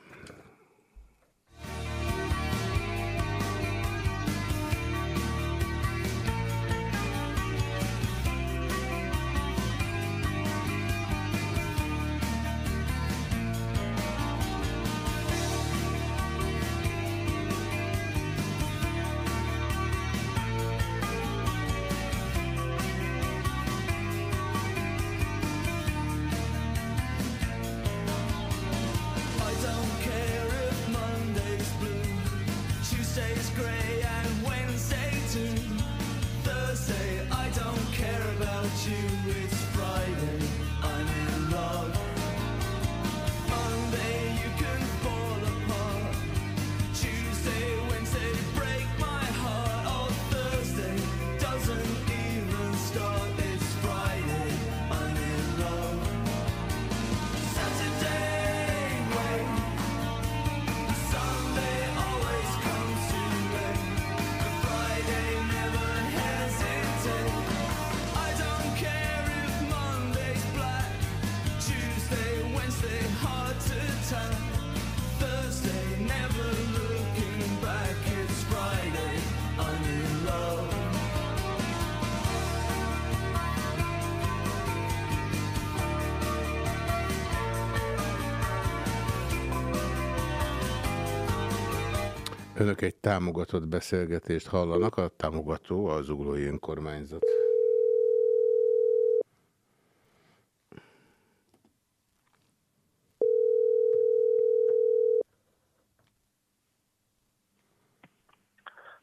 Önök egy támogatott beszélgetést hallanak, a támogató az uglói önkormányzat.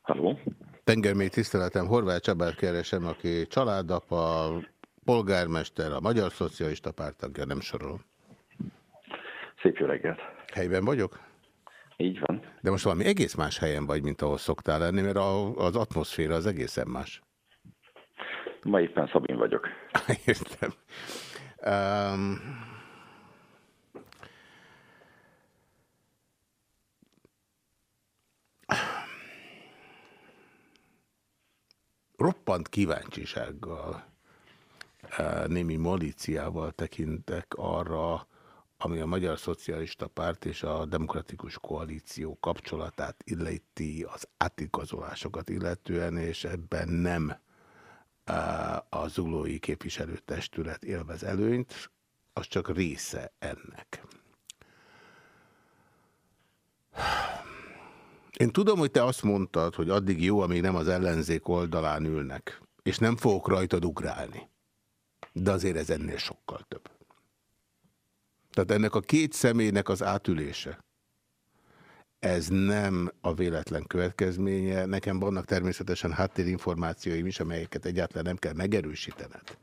Halló? Tengermély tiszteletem, Horváth Csabát keresem, aki családapa, polgármester, a Magyar Szocialista Pártagja, nem sorolom. Szép jó reggelt. Helyben vagyok? Így van. De most valami egész más helyen vagy, mint ahol szoktál lenni, mert a, az atmoszféra az egészen más. Ma éppen Szabin vagyok. Értem. Um, roppant kíváncsisággal, némi malíciával tekintek arra, ami a Magyar Szocialista Párt és a Demokratikus Koalíció kapcsolatát illeti, az átigazolásokat illetően, és ebben nem a zulói képviselőtestület élvez előnyt, az csak része ennek. Én tudom, hogy te azt mondtad, hogy addig jó, amíg nem az ellenzék oldalán ülnek, és nem fogok rajtad ugrálni. De azért ez ennél sokkal több. Tehát ennek a két személynek az átülése, ez nem a véletlen következménye. Nekem vannak természetesen háttérinformációim is, amelyeket egyáltalán nem kell megerősítened.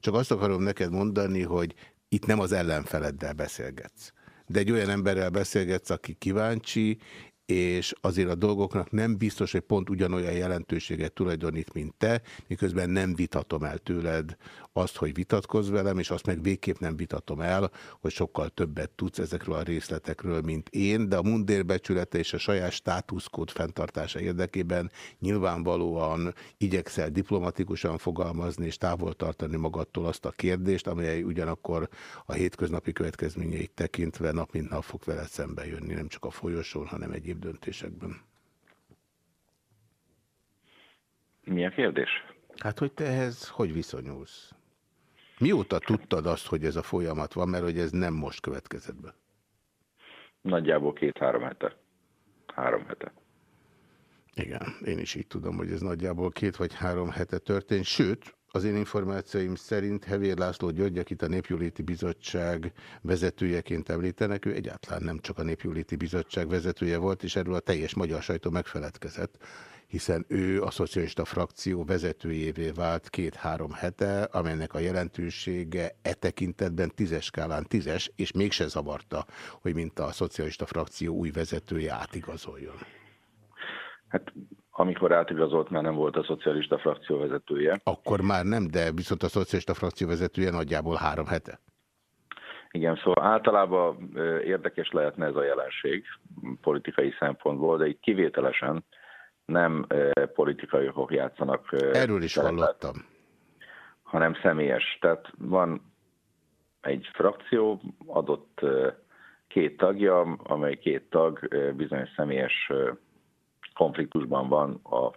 Csak azt akarom neked mondani, hogy itt nem az ellenfeleddel beszélgetsz. De egy olyan emberrel beszélgetsz, aki kíváncsi, és azért a dolgoknak nem biztos, hogy pont ugyanolyan jelentőséget tulajdonít, mint te, miközben nem vitatom el tőled azt, hogy vitatkozz velem, és azt meg végképp nem vitatom el, hogy sokkal többet tudsz ezekről a részletekről, mint én, de a mundérbecsülete és a saját státuszkód fenntartása érdekében nyilvánvalóan igyekszel diplomatikusan fogalmazni és távol tartani magadtól azt a kérdést, amely ugyanakkor a hétköznapi következményeit tekintve nap mint nap fog veled szembe jönni, nem csak a folyosón, hanem egyéb döntésekben. Mi a kérdés? Hát, hogy te ehhez hogy viszonyulsz? Mióta tudtad azt, hogy ez a folyamat van, mert hogy ez nem most következett be? Nagyjából két-három hete. Három hete. Igen, én is így tudom, hogy ez nagyjából két vagy három hete történt, sőt, az én információim szerint Hevér László György, akit a Népjóléti Bizottság vezetőjeként említenek, ő egyáltalán nem csak a Népjóléti Bizottság vezetője volt, és erről a teljes magyar sajtó megfeledkezett, hiszen ő a szocialista frakció vezetőjévé vált két-három hete, amelynek a jelentősége e tekintetben tízes skálán tízes, és mégse zavarta, hogy mint a szocialista frakció új vezetője átigazoljon. Hát amikor átigazolt, már nem volt a szocialista frakció vezetője. Akkor már nem, de viszont a szocialista frakció vezetője nagyjából három hete. Igen, szóval általában érdekes lehetne ez a jelenség politikai szempontból, de itt kivételesen nem politikai okok játszanak. Erről is szerepet, hallottam. Hanem személyes. Tehát van egy frakció, adott két tagja, amely két tag bizonyos személyes konfliktusban van a,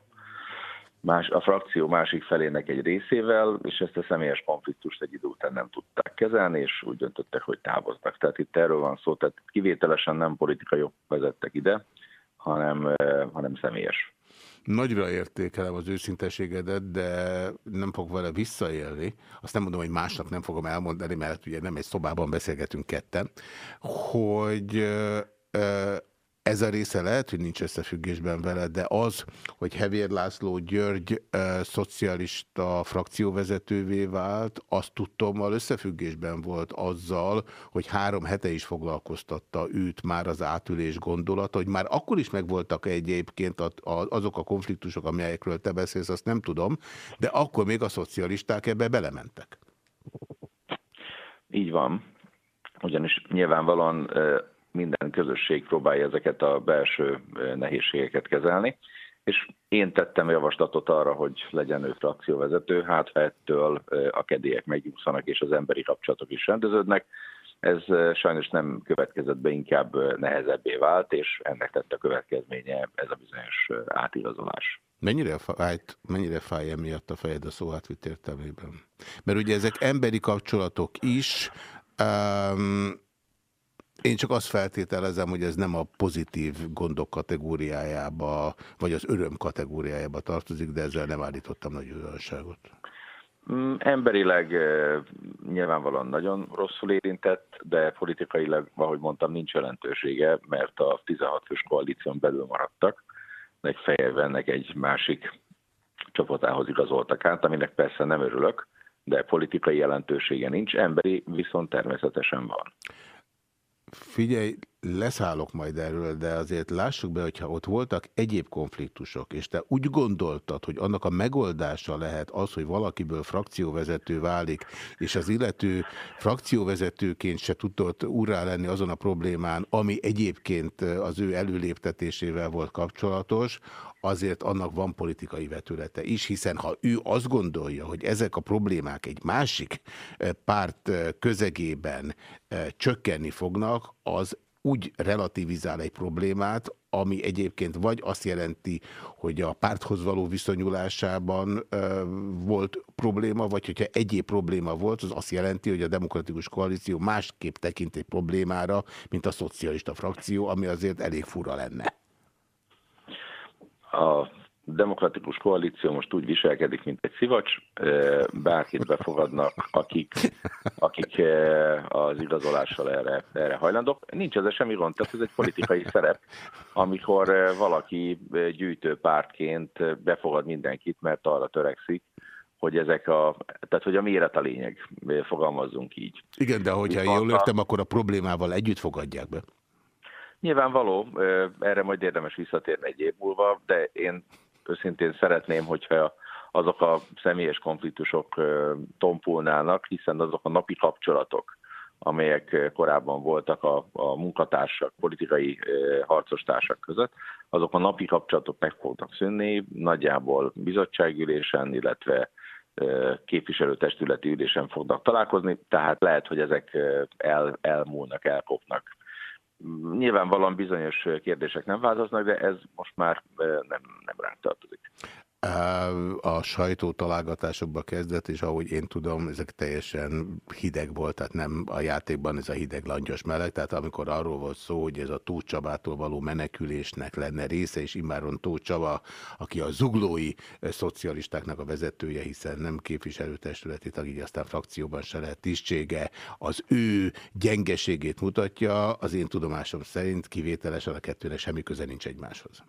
más, a frakció másik felének egy részével, és ezt a személyes konfliktust egy idő után nem tudták kezelni, és úgy döntöttek, hogy távoznak. Tehát itt erről van szó, tehát kivételesen nem politikai vezettek ide, hanem, hanem személyes. Nagyra értékelem az őszinteségedet, de nem fog vele visszaélni. Azt nem mondom, hogy másnak nem fogom elmondani, mert ugye nem egy szobában beszélgetünk ketten, hogy ez a része lehet, hogy nincs összefüggésben vele, de az, hogy Hevér László György e, szocialista frakcióvezetővé vált, azt tudtommal összefüggésben volt azzal, hogy három hete is foglalkoztatta őt már az átülés gondolata, hogy már akkor is megvoltak egyébként a, a, azok a konfliktusok, amelyekről te beszélsz, azt nem tudom, de akkor még a szocialisták ebbe belementek. Így van. Ugyanis nyilvánvalóan minden közösség próbálja ezeket a belső nehézségeket kezelni, és én tettem javaslatot arra, hogy legyen ő frakcióvezető, hát ha ettől a kedélyek megnyugszanak és az emberi kapcsolatok is rendeződnek. Ez sajnos nem következett be, inkább nehezebbé vált, és ennek tett a következménye ez a bizonyos átigazolás. Mennyire, fájt, mennyire fáj emiatt a fejed a szó átvitt értelmében? Mert ugye ezek emberi kapcsolatok is, um, én csak azt feltételezem, hogy ez nem a pozitív gondok kategóriájába, vagy az öröm kategóriájába tartozik, de ezzel nem állítottam nagy újdonságot. Mm, emberileg nyilvánvalóan nagyon rosszul érintett, de politikailag, ahogy mondtam, nincs jelentősége, mert a 16 fős koalíción belül maradtak, egy fejjel ennek egy másik csapatához igazoltak át, aminek persze nem örülök, de politikai jelentősége nincs, emberi viszont természetesen van. Figyelj, leszállok majd erről, de azért lássuk be, hogyha ott voltak egyéb konfliktusok, és te úgy gondoltad, hogy annak a megoldása lehet az, hogy valakiből frakcióvezető válik, és az illető frakcióvezetőként se tudott úrrá lenni azon a problémán, ami egyébként az ő előléptetésével volt kapcsolatos, azért annak van politikai vetülete is, hiszen ha ő azt gondolja, hogy ezek a problémák egy másik párt közegében csökkenni fognak, az úgy relativizál egy problémát, ami egyébként vagy azt jelenti, hogy a párthoz való viszonyulásában ö, volt probléma, vagy hogyha egyéb probléma volt, az azt jelenti, hogy a demokratikus koalíció másképp tekint egy problémára, mint a szocialista frakció, ami azért elég fura lenne. A demokratikus koalíció most úgy viselkedik, mint egy szivacs, bárkit befogadnak, akik, akik az igazolással erre, erre hajlandók. Nincs ez semmi gond, tehát ez egy politikai szerep, amikor valaki gyűjtő pártként befogad mindenkit, mert arra törekszik, hogy ezek a, tehát hogy a méret a lényeg, fogalmazzunk így. Igen, de hogyha jól értem, akkor a problémával együtt fogadják be. Nyilvánvaló, erre majd érdemes visszatérni egy év múlva, de én őszintén szeretném, hogyha azok a személyes konfliktusok tompulnának, hiszen azok a napi kapcsolatok, amelyek korábban voltak a, a munkatársak, politikai harcostársak között, azok a napi kapcsolatok meg fognak szűnni, nagyjából bizottságülésen, illetve képviselőtestületi ülésen fognak találkozni, tehát lehet, hogy ezek el, elmúlnak, elkopnak. Nyilvánvalóan bizonyos kérdések nem változnak, de ez most már nem, nem ránk tartozik a sajtó találgatásokba kezdett, és ahogy én tudom, ezek teljesen hideg volt, tehát nem a játékban ez a hideg langyos meleg, tehát amikor arról volt szó, hogy ez a Tóth Csabától való menekülésnek lenne része, és immáron Tóth Csaba, aki a zuglói szocialistáknak a vezetője, hiszen nem képviselőtestületi tag, így aztán frakcióban se lehet tisztsége, az ő gyengeségét mutatja, az én tudomásom szerint kivételesen a kettőnek semmi köze nincs egymáshoz.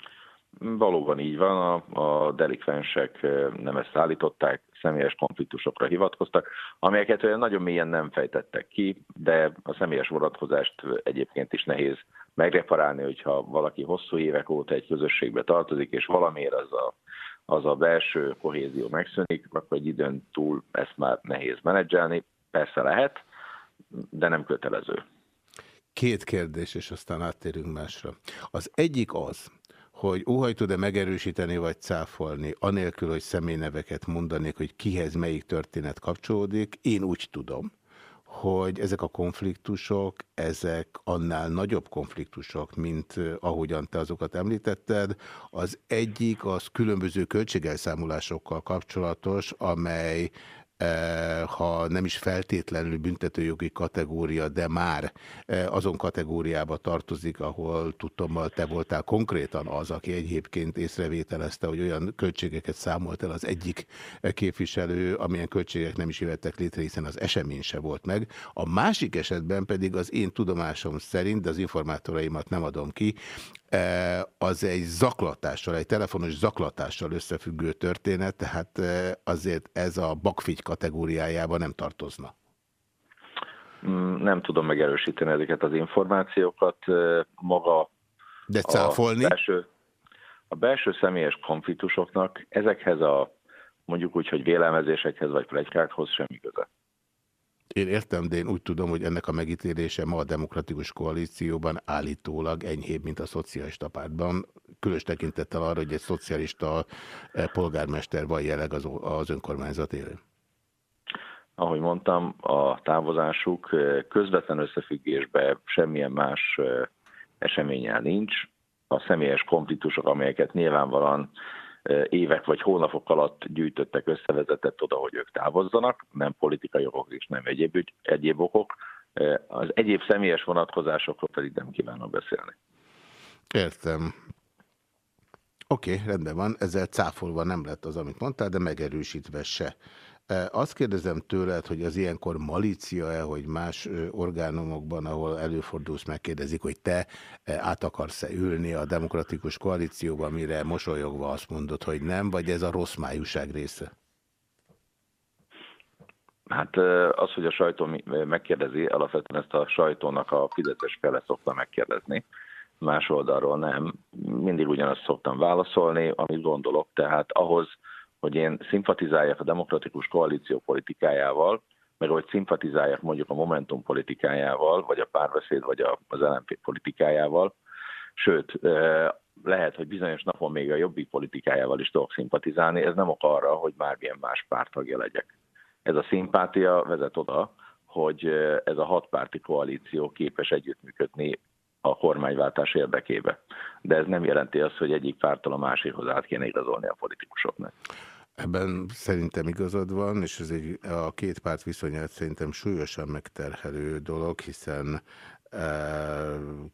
Valóban így van, a, a delikvensek nem ezt állították, személyes konfliktusokra hivatkoztak, amelyeket olyan nagyon mélyen nem fejtettek ki, de a személyes vonatkozást egyébként is nehéz megreparálni, hogyha valaki hosszú évek óta egy közösségbe tartozik, és valamiért az a, az a belső kohézió megszűnik, akkor egy időn túl ezt már nehéz menedzselni. Persze lehet, de nem kötelező. Két kérdés, és aztán áttérünk másra. Az egyik az, hogy óhaj tud-e megerősíteni vagy cáfolni, anélkül, hogy személyneveket mondanék, hogy kihez melyik történet kapcsolódik, én úgy tudom, hogy ezek a konfliktusok, ezek annál nagyobb konfliktusok, mint ahogyan te azokat említetted. Az egyik az különböző költségelszámolásokkal kapcsolatos, amely Eh, ha nem is feltétlenül büntetőjogi kategória, de már eh, azon kategóriába tartozik, ahol tudtommal te voltál konkrétan az, aki egyébként észrevételezte, hogy olyan költségeket számolt el az egyik eh, képviselő, amilyen költségek nem is jöttek létre, hiszen az esemény se volt meg. A másik esetben pedig az én tudomásom szerint, de az informátoraimat nem adom ki, az egy zaklatással, egy telefonos zaklatással összefüggő történet, tehát azért ez a bakfigy kategóriájába nem tartozna. Mm, nem tudom megerősíteni ezeket az információkat. Maga De cáfolni? A belső, a belső személyes konfliktusoknak ezekhez a mondjuk úgy, hogy vélelmezésekhez vagy plegykákhoz semmi köze. Én értem, de én úgy tudom, hogy ennek a megítélése ma a demokratikus koalícióban állítólag enyhébb, mint a szocialista pártban, különös tekintettel arra, hogy egy szocialista eh, polgármester van jeleg az, az önkormányzat élén. Ahogy mondtam, a távozásuk eh, közvetlen összefüggésbe semmilyen más eh, eseményel nincs. A személyes konfliktusok, amelyeket nyilvánvalóan évek vagy hónapok alatt gyűjtöttek, összevezetett oda, hogy ők távozzanak, nem politikai okok és nem egyéb, egyéb okok. Az egyéb személyes vonatkozásokról pedig nem kívánok beszélni. Értem. Oké, okay, rendben van, ezzel cáfolva nem lett az, amit mondtál, de megerősítve se. Azt kérdezem tőled, hogy az ilyenkor malícia-e, hogy más orgánumokban, ahol előfordulsz, megkérdezik, hogy te át akarsz-e ülni a demokratikus koalícióba, mire mosolyogva azt mondod, hogy nem, vagy ez a rossz májúság része? Hát az, hogy a sajtó megkérdezi, alapvetően ezt a sajtónak a fizetés fele szokta megkérdezni, más oldalról nem. Mindig ugyanazt szoktam válaszolni, amit gondolok, tehát ahhoz, hogy én szimpatizáljak a demokratikus koalíció politikájával, meg hogy szimpatizáljak mondjuk a Momentum politikájával, vagy a párbeszéd, vagy az LNP politikájával, sőt, lehet, hogy bizonyos napon még a jobbik politikájával is tudok szimpatizálni, ez nem ok arra, hogy bármilyen más pártagja legyek. Ez a szimpátia vezet oda, hogy ez a hatpárti koalíció képes együttműködni a kormányváltás érdekébe. De ez nem jelenti azt, hogy egyik pártól a másikhoz át kéne igazolni a politikusoknak. Ebben szerintem igazad van, és ez egy, a két párt viszonyát szerintem súlyosan megterhelő dolog, hiszen e,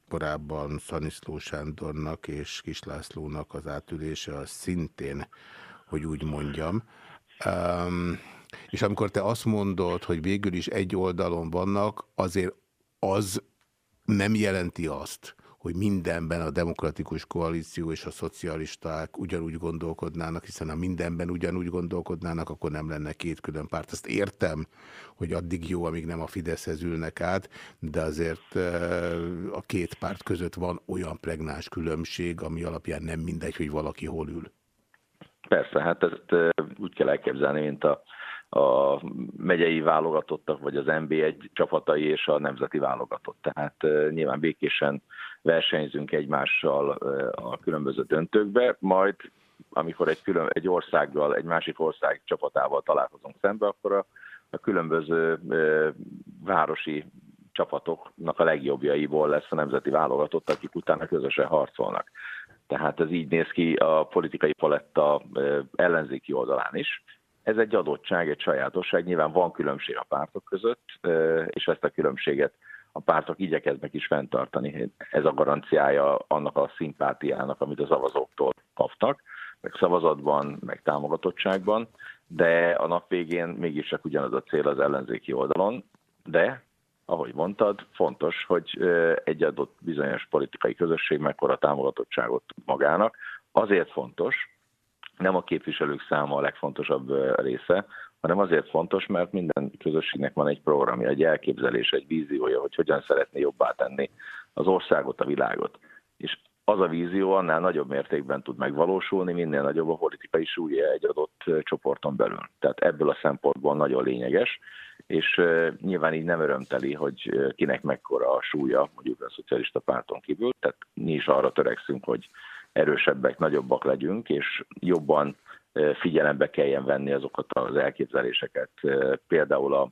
korábban Szaniszló Sándornak és Kislászlónak az átülése az szintén, hogy úgy mondjam. Um, és amikor te azt mondod, hogy végül is egy oldalon vannak, azért az nem jelenti azt, hogy mindenben a demokratikus koalíció és a szocialisták ugyanúgy gondolkodnának, hiszen ha mindenben ugyanúgy gondolkodnának, akkor nem lenne két külön párt. Azt értem, hogy addig jó, amíg nem a Fideszhez ülnek át, de azért a két párt között van olyan pregnás különbség, ami alapján nem mindegy, hogy valaki hol ül. Persze, hát ezt úgy kell elképzelni, mint a, a megyei válogatottak, vagy az NB1 csapatai és a nemzeti válogatott. Tehát nyilván békésen versenyzünk egymással a különböző döntőkbe, majd amikor egy, külön, egy országgal, egy másik ország csapatával találkozunk szembe, akkor a, a különböző e, városi csapatoknak a legjobbjaiból lesz a nemzeti válogatott, akik utána közösen harcolnak. Tehát ez így néz ki a politikai paletta ellenzéki oldalán is. Ez egy adottság, egy sajátosság, nyilván van különbség a pártok között, és ezt a különbséget a pártok igyekeznek is fenntartani. Ez a garanciája annak a szimpátiának, amit a szavazóktól kaptak, meg szavazatban, meg támogatottságban, de a nap végén mégiscsak ugyanaz a cél az ellenzéki oldalon, de ahogy mondtad, fontos, hogy egy adott bizonyos politikai közösség mekkora támogatottságot tud magának. Azért fontos, nem a képviselők száma a legfontosabb része, hanem azért fontos, mert minden közösségnek van egy programja, egy elképzelés, egy víziója, hogy hogyan szeretné jobbá tenni az országot, a világot. És az a vízió annál nagyobb mértékben tud megvalósulni, minél nagyobb a politikai súlya egy adott csoporton belül. Tehát ebből a szempontból nagyon lényeges, és nyilván így nem örömteli, hogy kinek mekkora a súlya, mondjuk a szocialista párton kívül, tehát mi is arra törekszünk, hogy erősebbek, nagyobbak legyünk, és jobban figyelembe kelljen venni azokat az elképzeléseket, például a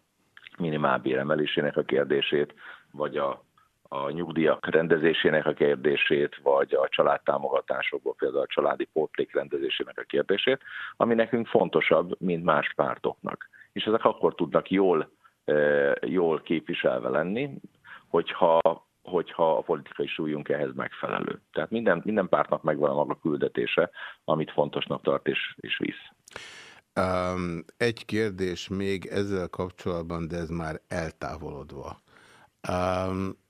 minimálbér emelésének a kérdését, vagy a, a nyugdíjak rendezésének a kérdését, vagy a családtámogatásokból például a családi pótlék rendezésének a kérdését, ami nekünk fontosabb, mint más pártoknak. És ezek akkor tudnak jól, jól képviselve lenni, hogyha hogyha a politikai súlyunk ehhez megfelelő. Tehát minden, minden pártnak megvan a maga küldetése, amit fontosnak tart és, és visz. Um, egy kérdés még ezzel kapcsolatban, de ez már eltávolodva. Um,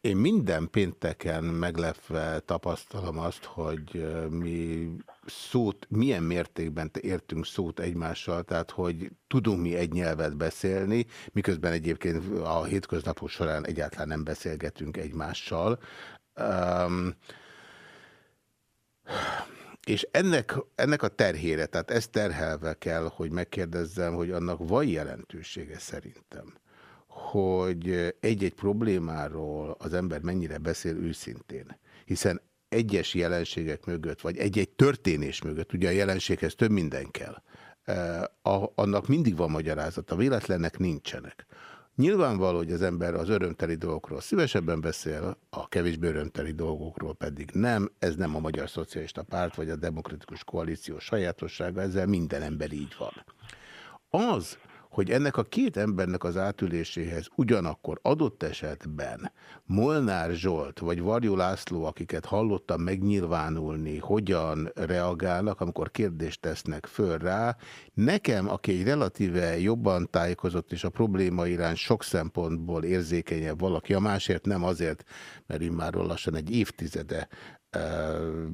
én minden pénteken meglepve tapasztalom azt, hogy mi szót, milyen mértékben értünk szót egymással, tehát hogy tudunk mi egy nyelvet beszélni, miközben egyébként a hétköznapok során egyáltalán nem beszélgetünk egymással. Um, és ennek, ennek a terhére, tehát ezt terhelve kell, hogy megkérdezzem, hogy annak van jelentősége szerintem hogy egy-egy problémáról az ember mennyire beszél őszintén. Hiszen egyes jelenségek mögött, vagy egy-egy történés mögött, ugye a jelenséghez több minden kell, annak mindig van magyarázata, véletlenek nincsenek. Nyilvánvaló, hogy az ember az örömteli dolgokról szívesebben beszél, a kevésbé örömteli dolgokról pedig nem. Ez nem a Magyar Szocialista Párt vagy a Demokratikus Koalíció sajátossága, ezzel minden ember így van. Az, hogy ennek a két embernek az átüléséhez ugyanakkor adott esetben Molnár Zsolt vagy Varjú László, akiket hallottam megnyilvánulni, hogyan reagálnak, amikor kérdést tesznek föl rá, nekem, aki egy relatíve jobban tájékozott és a probléma irány sok szempontból érzékenyebb valaki, a másért nem azért, mert immáról lassan egy évtizede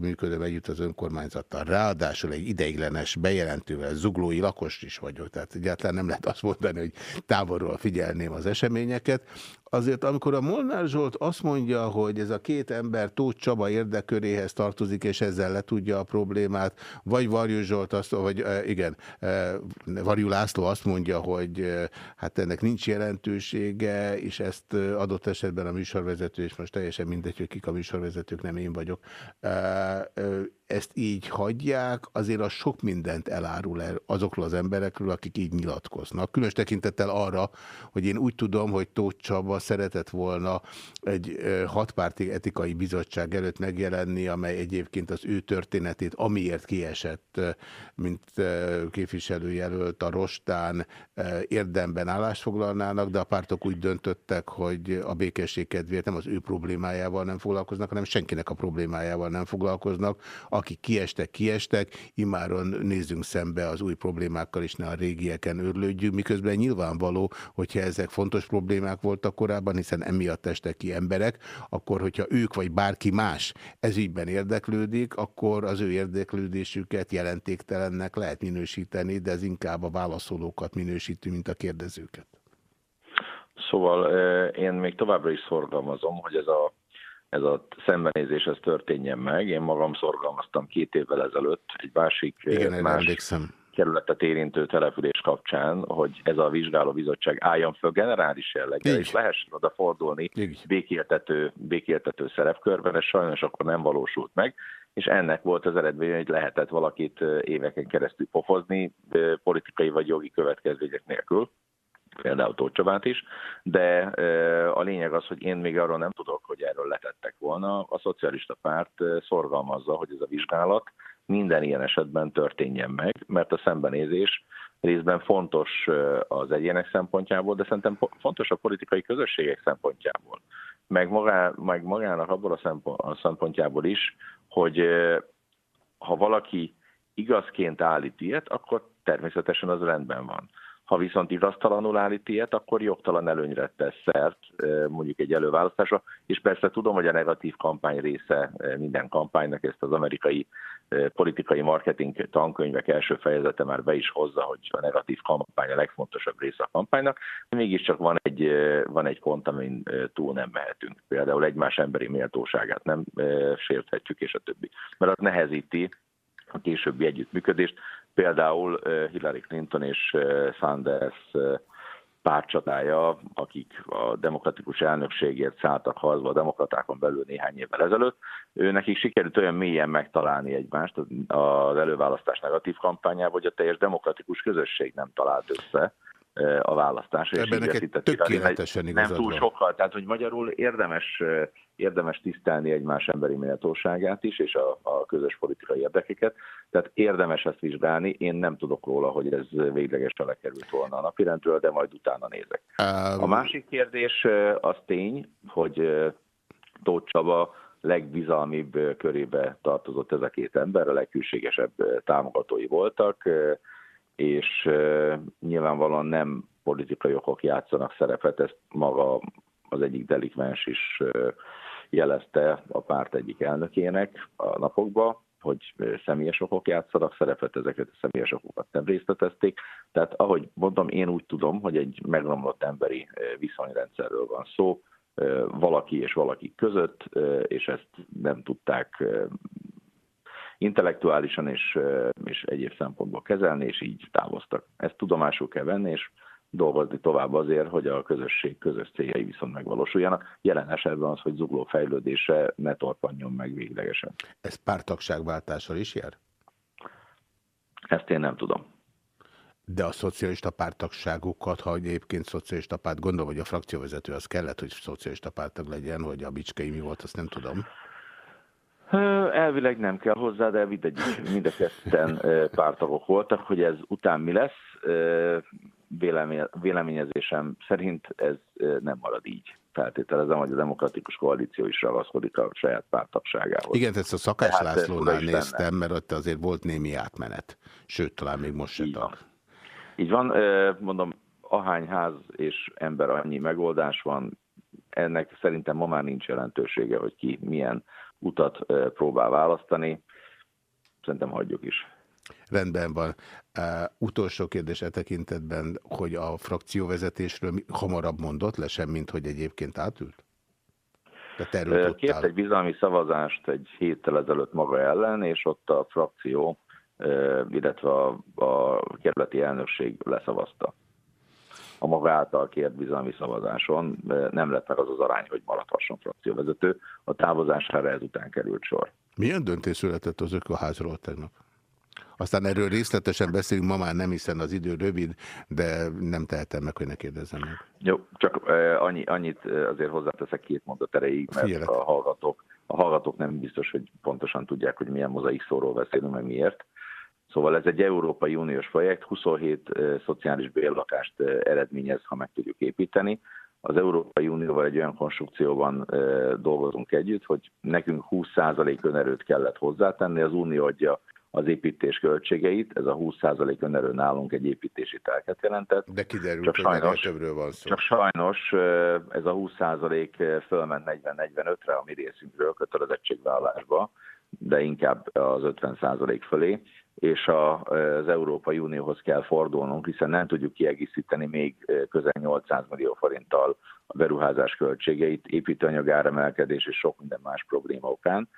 működöm együtt az önkormányzattal. Ráadásul egy ideiglenes bejelentővel zuglói lakos is vagyok, tehát egyáltalán nem lehet azt mondani, hogy távolról figyelném az eseményeket azért amikor a Molnár Zsolt azt mondja, hogy ez a két ember Tóth Csaba érdeköréhez tartozik, és ezzel le tudja a problémát, vagy Varjú Zsolt azt, vagy igen, Varjú László azt mondja, hogy hát ennek nincs jelentősége, és ezt adott esetben a műsorvezető, és most teljesen mindegy, hogy kik a műsorvezetők, nem én vagyok, ezt így hagyják, azért az sok mindent elárul el azokról az emberekről, akik így nyilatkoznak. Különös tekintettel arra, hogy én úgy tudom, hogy Tóth Csaba szeretett volna egy hatpárti etikai bizottság előtt megjelenni, amely egyébként az ő történetét, amiért kiesett, mint képviselőjelölt a Rostán érdemben állást foglalnának, de a pártok úgy döntöttek, hogy a békesség kedvéért nem az ő problémájával nem foglalkoznak, hanem senkinek a problémájával nem foglalkoznak, akik kiestek, kiestek, imáron nézzünk szembe az új problémákkal, és ne a régieken örlődjünk, miközben nyilvánvaló, hogyha ezek fontos problémák voltak korábban, hiszen emiatt estek ki emberek, akkor hogyha ők vagy bárki más ezügyben érdeklődik, akkor az ő érdeklődésüket jelentéktelennek lehet minősíteni, de ez inkább a válaszolókat minősíti, mint a kérdezőket. Szóval én még továbbra is szorgalmazom, hogy ez a, ez a szembenézés ez történjen meg. Én magam szorgalmaztam két évvel ezelőtt egy másik Igen, más emlékszem. Kerületet érintő település kapcsán, hogy ez a vizsgálóbizottság álljon föl generális jelleggel, Így. és lehessen oda fordulni Így. békéltető, békéltető szerepkörben, ez sajnos akkor nem valósult meg, és ennek volt az eredménye, hogy lehetett valakit éveken keresztül pofozni, politikai vagy jogi következmények nélkül például Tóth Csabát is, de a lényeg az, hogy én még arról nem tudok, hogy erről letettek volna. A szocialista párt szorgalmazza, hogy ez a vizsgálat minden ilyen esetben történjen meg, mert a szembenézés részben fontos az egyének szempontjából, de szerintem fontos a politikai közösségek szempontjából, meg, magá, meg magának abból a, szempont, a szempontjából is, hogy ha valaki igazként állít ilyet, akkor természetesen az rendben van. Ha viszont igaztalanul állít ilyet, akkor jogtalan előnyre tesz szert mondjuk egy előválasztásra, és persze tudom, hogy a negatív kampány része minden kampánynak, ezt az amerikai politikai marketing tankönyvek első fejezete már be is hozza, hogy a negatív kampány a legfontosabb része a kampánynak, de mégiscsak van egy, van egy pont, amin túl nem mehetünk. Például egymás emberi méltóságát nem sérthetjük, és a többi. Mert az nehezíti a későbbi együttműködést. Például Hillary Clinton és Sanders párcsatája, akik a demokratikus elnökségért szálltak harcba a demokratákon belül néhány évvel ezelőtt, ő nekik sikerült olyan mélyen megtalálni egymást az előválasztás negatív kampányában, hogy a teljes demokratikus közösség nem talált össze a választásra. Ebben neked tökéletesen Nem túl sokkal, tehát hogy magyarul érdemes, érdemes tisztelni egymás emberi méltóságát is, és a, a közös politikai érdekeket. Tehát érdemes ezt vizsgálni. Én nem tudok róla, hogy ez véglegesen lekerült volna a napirendről, de majd utána nézek. Um... A másik kérdés az tény, hogy Tóth Csaba legbizalmibb körébe tartozott ez a két ember, a leghűségesebb támogatói voltak és nyilvánvalóan nem politikai okok játszanak szerepet, ezt maga az egyik delikvens is jelezte a párt egyik elnökének a napokban, hogy személyes okok játszanak szerepet, ezeket a személyes okokat nem részletezték. Tehát ahogy mondom, én úgy tudom, hogy egy megromlott emberi viszonyrendszerről van szó, valaki és valaki között, és ezt nem tudták intellektuálisan és, és egyéb szempontból kezelni, és így távoztak. Ezt tudomásul kell venni, és dolgozni tovább azért, hogy a közösség közös céljai viszont megvalósuljanak. Jelen esetben az, hogy zugló fejlődése ne torpanjon meg véglegesen. Ez pártagságváltással is jár? Ezt én nem tudom. De a szocialista pártagságokat, ha egyébként szocialista párt, gondolom, hogy a frakcióvezető az kellett, hogy szocialista pártag legyen, hogy a bicskei mi volt, azt nem tudom. Elvileg nem kell hozzá, de mindegy, mind a ketten pártagok voltak, hogy ez után mi lesz. Véleményezésem szerint ez nem marad így. Feltételezem, hogy a demokratikus koalíció is ragaszkodik a saját pártagságához. Igen, ezt a Szakás Tehát Lászlónál néztem, mert ott azért volt némi átmenet. Sőt, talán még most sem tag. Így van, mondom, ahány ház és ember annyi megoldás van, ennek szerintem ma már nincs jelentősége, hogy ki milyen utat próbál választani. Szerintem hagyjuk is. Rendben van. Uh, utolsó kérdés e tekintetben, hogy a frakcióvezetésről hamarabb mondott le sem, mint hogy egyébként átült? Kért egy bizalmi szavazást egy héttel ezelőtt maga ellen, és ott a frakció, illetve a, a kerületi elnökség leszavazta a maga által kért bizalmi szavazáson nem lett meg az az arány, hogy maradhasson frakcióvezető. A távozására ezután került sor. Milyen döntés született az ökoházról tegnap? Aztán erről részletesen beszélünk, ma már nem, hiszen az idő rövid, de nem tehetem meg, hogy ne kérdezzem meg. Jó, csak annyi, annyit azért hozzáteszek két mondat erejéig, mert Figyelek. a hallgatók, a hallgatók nem biztos, hogy pontosan tudják, hogy milyen mozaik szóról beszélünk, meg miért. Szóval ez egy Európai Uniós projekt, 27 szociális bérlakást eredményez, ha meg tudjuk építeni. Az Európai Unióval egy olyan konstrukcióban dolgozunk együtt, hogy nekünk 20% önerőt kellett hozzátenni, az Unió adja az építés költségeit. Ez a 20% önerő nálunk egy építési telket jelentett. De kiderült, Csak hogy sajnos- ennél többről van szó. Csak sajnos ez a 20% fölment 40-45-re a mi részünkről kötelezettségvállalásba, de inkább az 50% fölé, és az Európai Unióhoz kell fordulnunk, hiszen nem tudjuk kiegészíteni még közel 800 millió forinttal a beruházás költségeit, építőanyag áremelkedés és sok minden más probléma okán,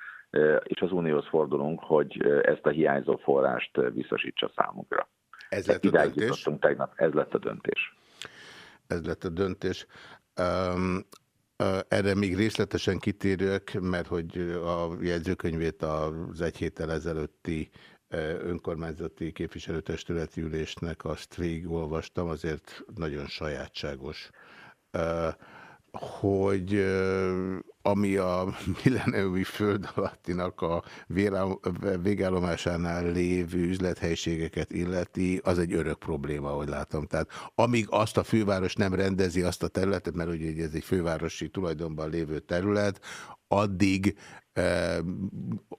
és az Unióhoz fordulunk, hogy ezt a hiányzó forrást biztosítsa számunkra. Ez lett a döntés. tegnap, ez lett a döntés. Ez lett a döntés. Um, erre még részletesen kitérők, mert hogy a jegyzőkönyvét az egy héttel ezelőtti önkormányzati képviselőtestületi ülésnek azt végigolvastam, azért nagyon sajátságos. Hogy ami a milleniumi föld alattinak a végállomásánál lévő üzlethelyiségeket illeti, az egy örök probléma, ahogy látom. Tehát amíg azt a főváros nem rendezi azt a területet, mert ugye ez egy fővárosi tulajdonban lévő terület, addig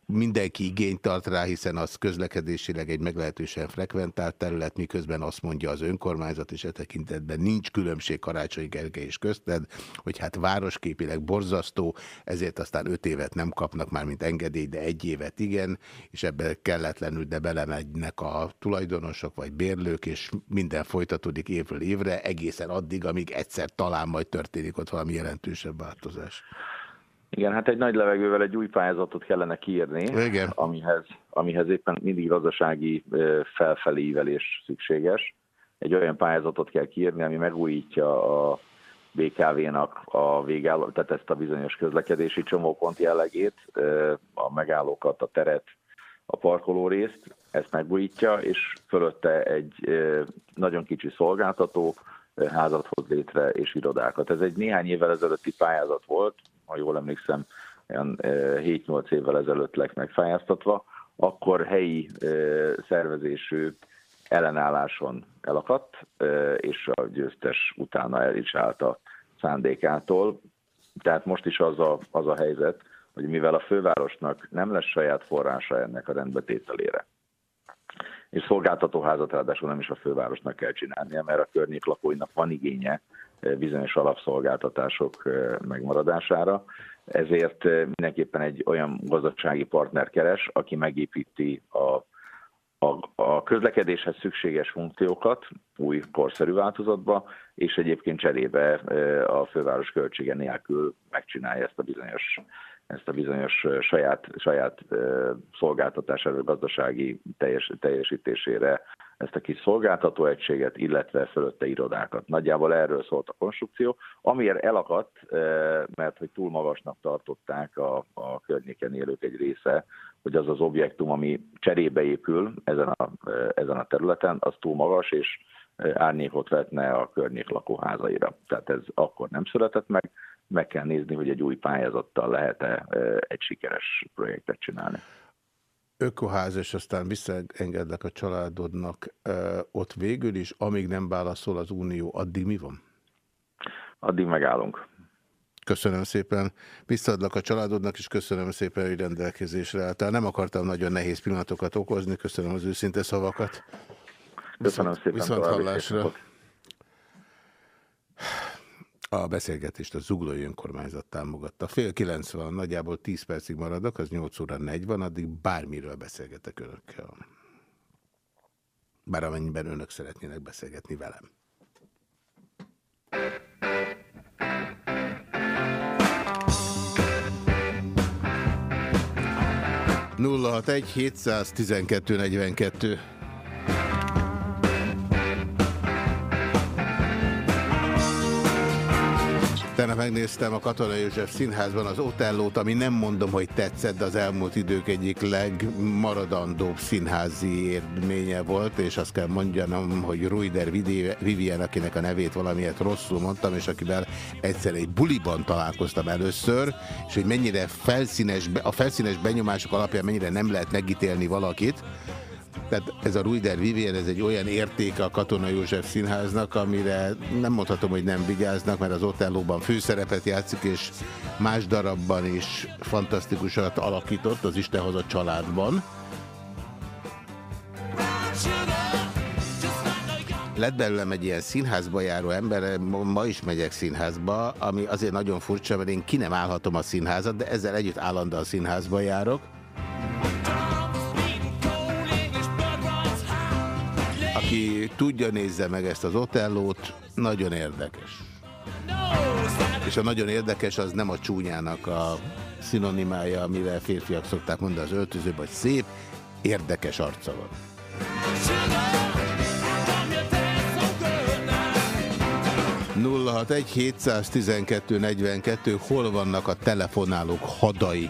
mindenki igényt tart rá, hiszen az közlekedésileg egy meglehetősen frekventált terület, miközben azt mondja az önkormányzat, és e tekintetben nincs különbség Karácsony Gergely és közted, hogy hát városképileg borzasztó, ezért aztán öt évet nem kapnak már, mint engedély, de egy évet igen, és ebbe kelletlenül, de belemegynek a tulajdonosok vagy bérlők, és minden folytatódik évről évre, egészen addig, amíg egyszer talán majd történik ott valami jelentősebb változás. Igen, hát egy nagy levegővel egy új pályázatot kellene kiírni, Igen. amihez, amihez éppen mindig gazdasági ö, felfelé ívelés szükséges. Egy olyan pályázatot kell kiírni, ami megújítja a BKV-nak a végálló, tehát ezt a bizonyos közlekedési csomópont jellegét, a megállókat, a teret, a parkoló részt, ezt megújítja, és fölötte egy nagyon kicsi szolgáltató házat hoz létre, és irodákat. Ez egy néhány évvel ezelőtti pályázat volt, ha jól emlékszem, olyan ö, 7-8 évvel ezelőtt lett megfájáztatva, akkor helyi szervezésű ellenálláson elakadt, és a győztes utána el is állt a szándékától. Tehát most is az a, az a helyzet, hogy mivel a fővárosnak nem lesz saját forrása ennek a rendbetételére, és szolgáltatóházat ráadásul nem is a fővárosnak kell csinálnia, mert a környék lakóinak van igénye bizonyos alapszolgáltatások megmaradására, ezért mindenképpen egy olyan gazdasági partner keres, aki megépíti a, a, a közlekedéshez szükséges funkciókat új korszerű változatba, és egyébként cserébe a főváros költsége nélkül megcsinálja ezt a bizonyos ezt a bizonyos saját, saját szolgáltatására, gazdasági teljes, teljesítésére ezt a kis szolgáltató egységet, illetve fölötte irodákat. Nagyjából erről szólt a konstrukció, amiért elakadt, mert hogy túl magasnak tartották a, a környéken élők egy része, hogy az az objektum, ami cserébe épül ezen a, ezen a területen, az túl magas, és árnyékot vetne a környék lakóházaira. Tehát ez akkor nem született meg, meg kell nézni, hogy egy új pályázattal lehet-e egy sikeres projektet csinálni. ökoház, és aztán visszaengedlek a családodnak ott végül is, amíg nem válaszol az Unió, addig mi van? Addig megállunk. Köszönöm szépen. Visszaadlak a családodnak, és köszönöm szépen, hogy rendelkezésre álltál. Nem akartam nagyon nehéz pillanatokat okozni, köszönöm az őszinte szavakat. Köszönöm szépen. Viszont hallásra. szép napot. A beszélgetést a Zuglói Önkormányzat támogatta. Fél kilenc van, nagyjából 10 percig maradok, az 8 óra 4 van, addig bármiről beszélgetek önökkel. Bár amennyiben önök szeretnének beszélgetni velem. nulla hat egy 712 42 megnéztem a Katona József Színházban az Otellót, ami nem mondom, hogy tetszett, de az elmúlt idők egyik legmaradandóbb színházi élménye volt, és azt kell mondjanom, hogy Ruider Vivien, akinek a nevét valamiért rosszul mondtam, és akivel egyszer egy buliban találkoztam először, és hogy mennyire felszínes, a felszínes benyomások alapján mennyire nem lehet megítélni valakit, tehát ez a Ruider Vivien, ez egy olyan értéke a Katona József Színháznak, amire nem mondhatom, hogy nem vigyáznak, mert az Otellóban főszerepet játszik, és más darabban is fantasztikusat alakított az Istenhoz a családban. lett belőlem egy ilyen színházba járó ember, ma is megyek színházba, ami azért nagyon furcsa, mert én ki nem állhatom a színházat, de ezzel együtt állandóan színházba járok. Aki tudja, nézze meg ezt az otellót, nagyon érdekes. És a nagyon érdekes az nem a csúnyának a szinonimája, amivel férfiak szokták mondani az öltöző, vagy szép, érdekes arca van. 061 712 42, hol vannak a telefonálók hadai?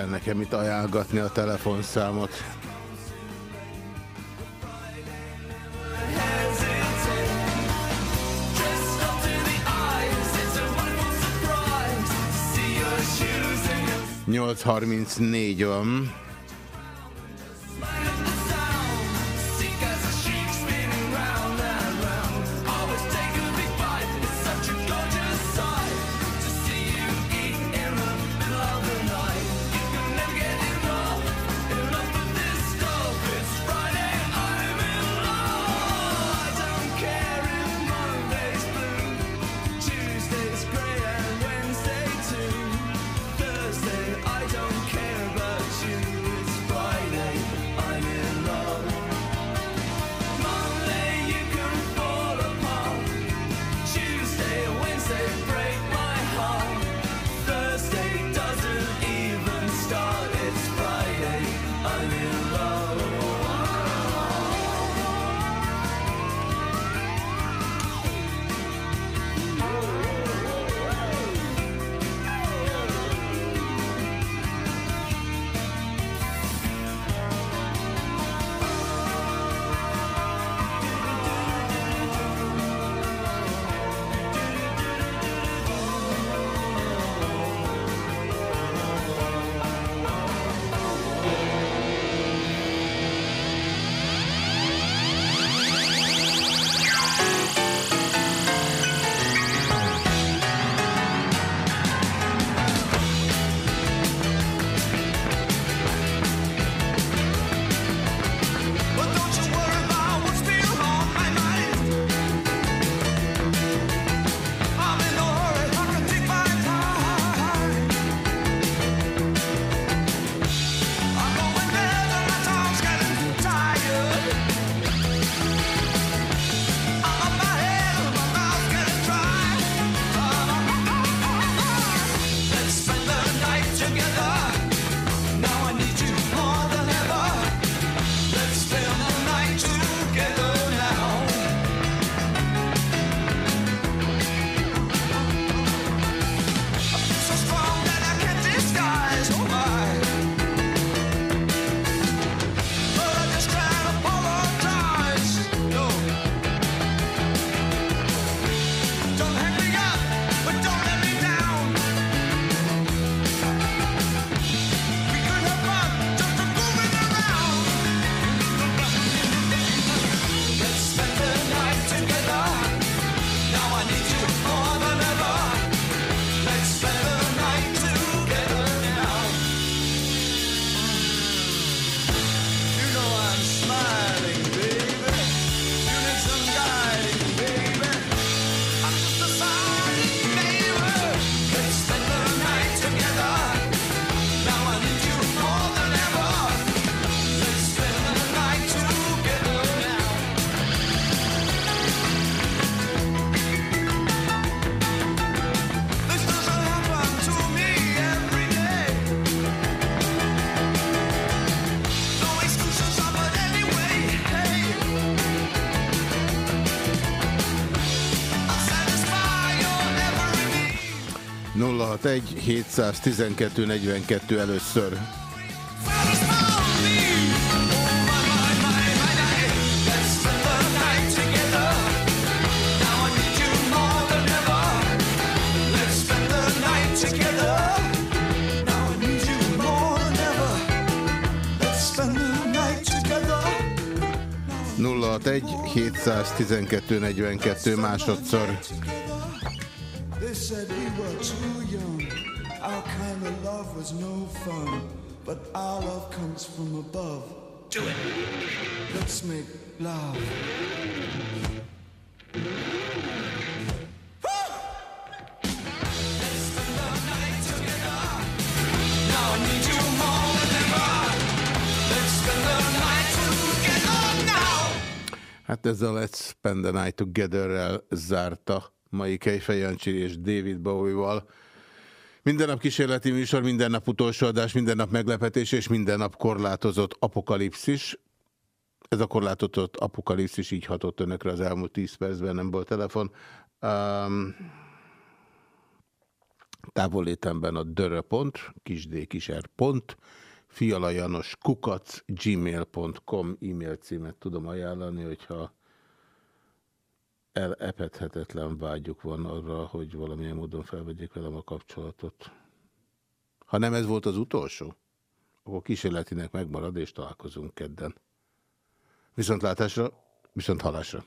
Kell nekem itt ajánlgatni a telefonszámot. Nyolc harminc négy van. 061 712 42 először. Egy 712 42 másodszor. Comes from above. Do it. Let's make love. Hát ez a Let's Spend the Night Together-rel zárta mai Kejfej Jancsi és David Bowie-val. Minden nap kísérleti műsor, minden nap utolsó adás, minden nap meglepetés és minden nap korlátozott apokalipszis. Ez a korlátozott apokalipszis így hatott önökre az elmúlt 10 percben, nem volt telefon. Um, távolétemben a dörö.pont, kisd kiser pont, fialajanos kukac gmail.com e-mail címet tudom ajánlani, hogyha elepedhetetlen vágyuk van arra, hogy valamilyen módon felvegyék velem a kapcsolatot. Ha nem ez volt az utolsó, akkor kísérletinek megmarad, és találkozunk kedden. Viszont látásra, viszont halásra.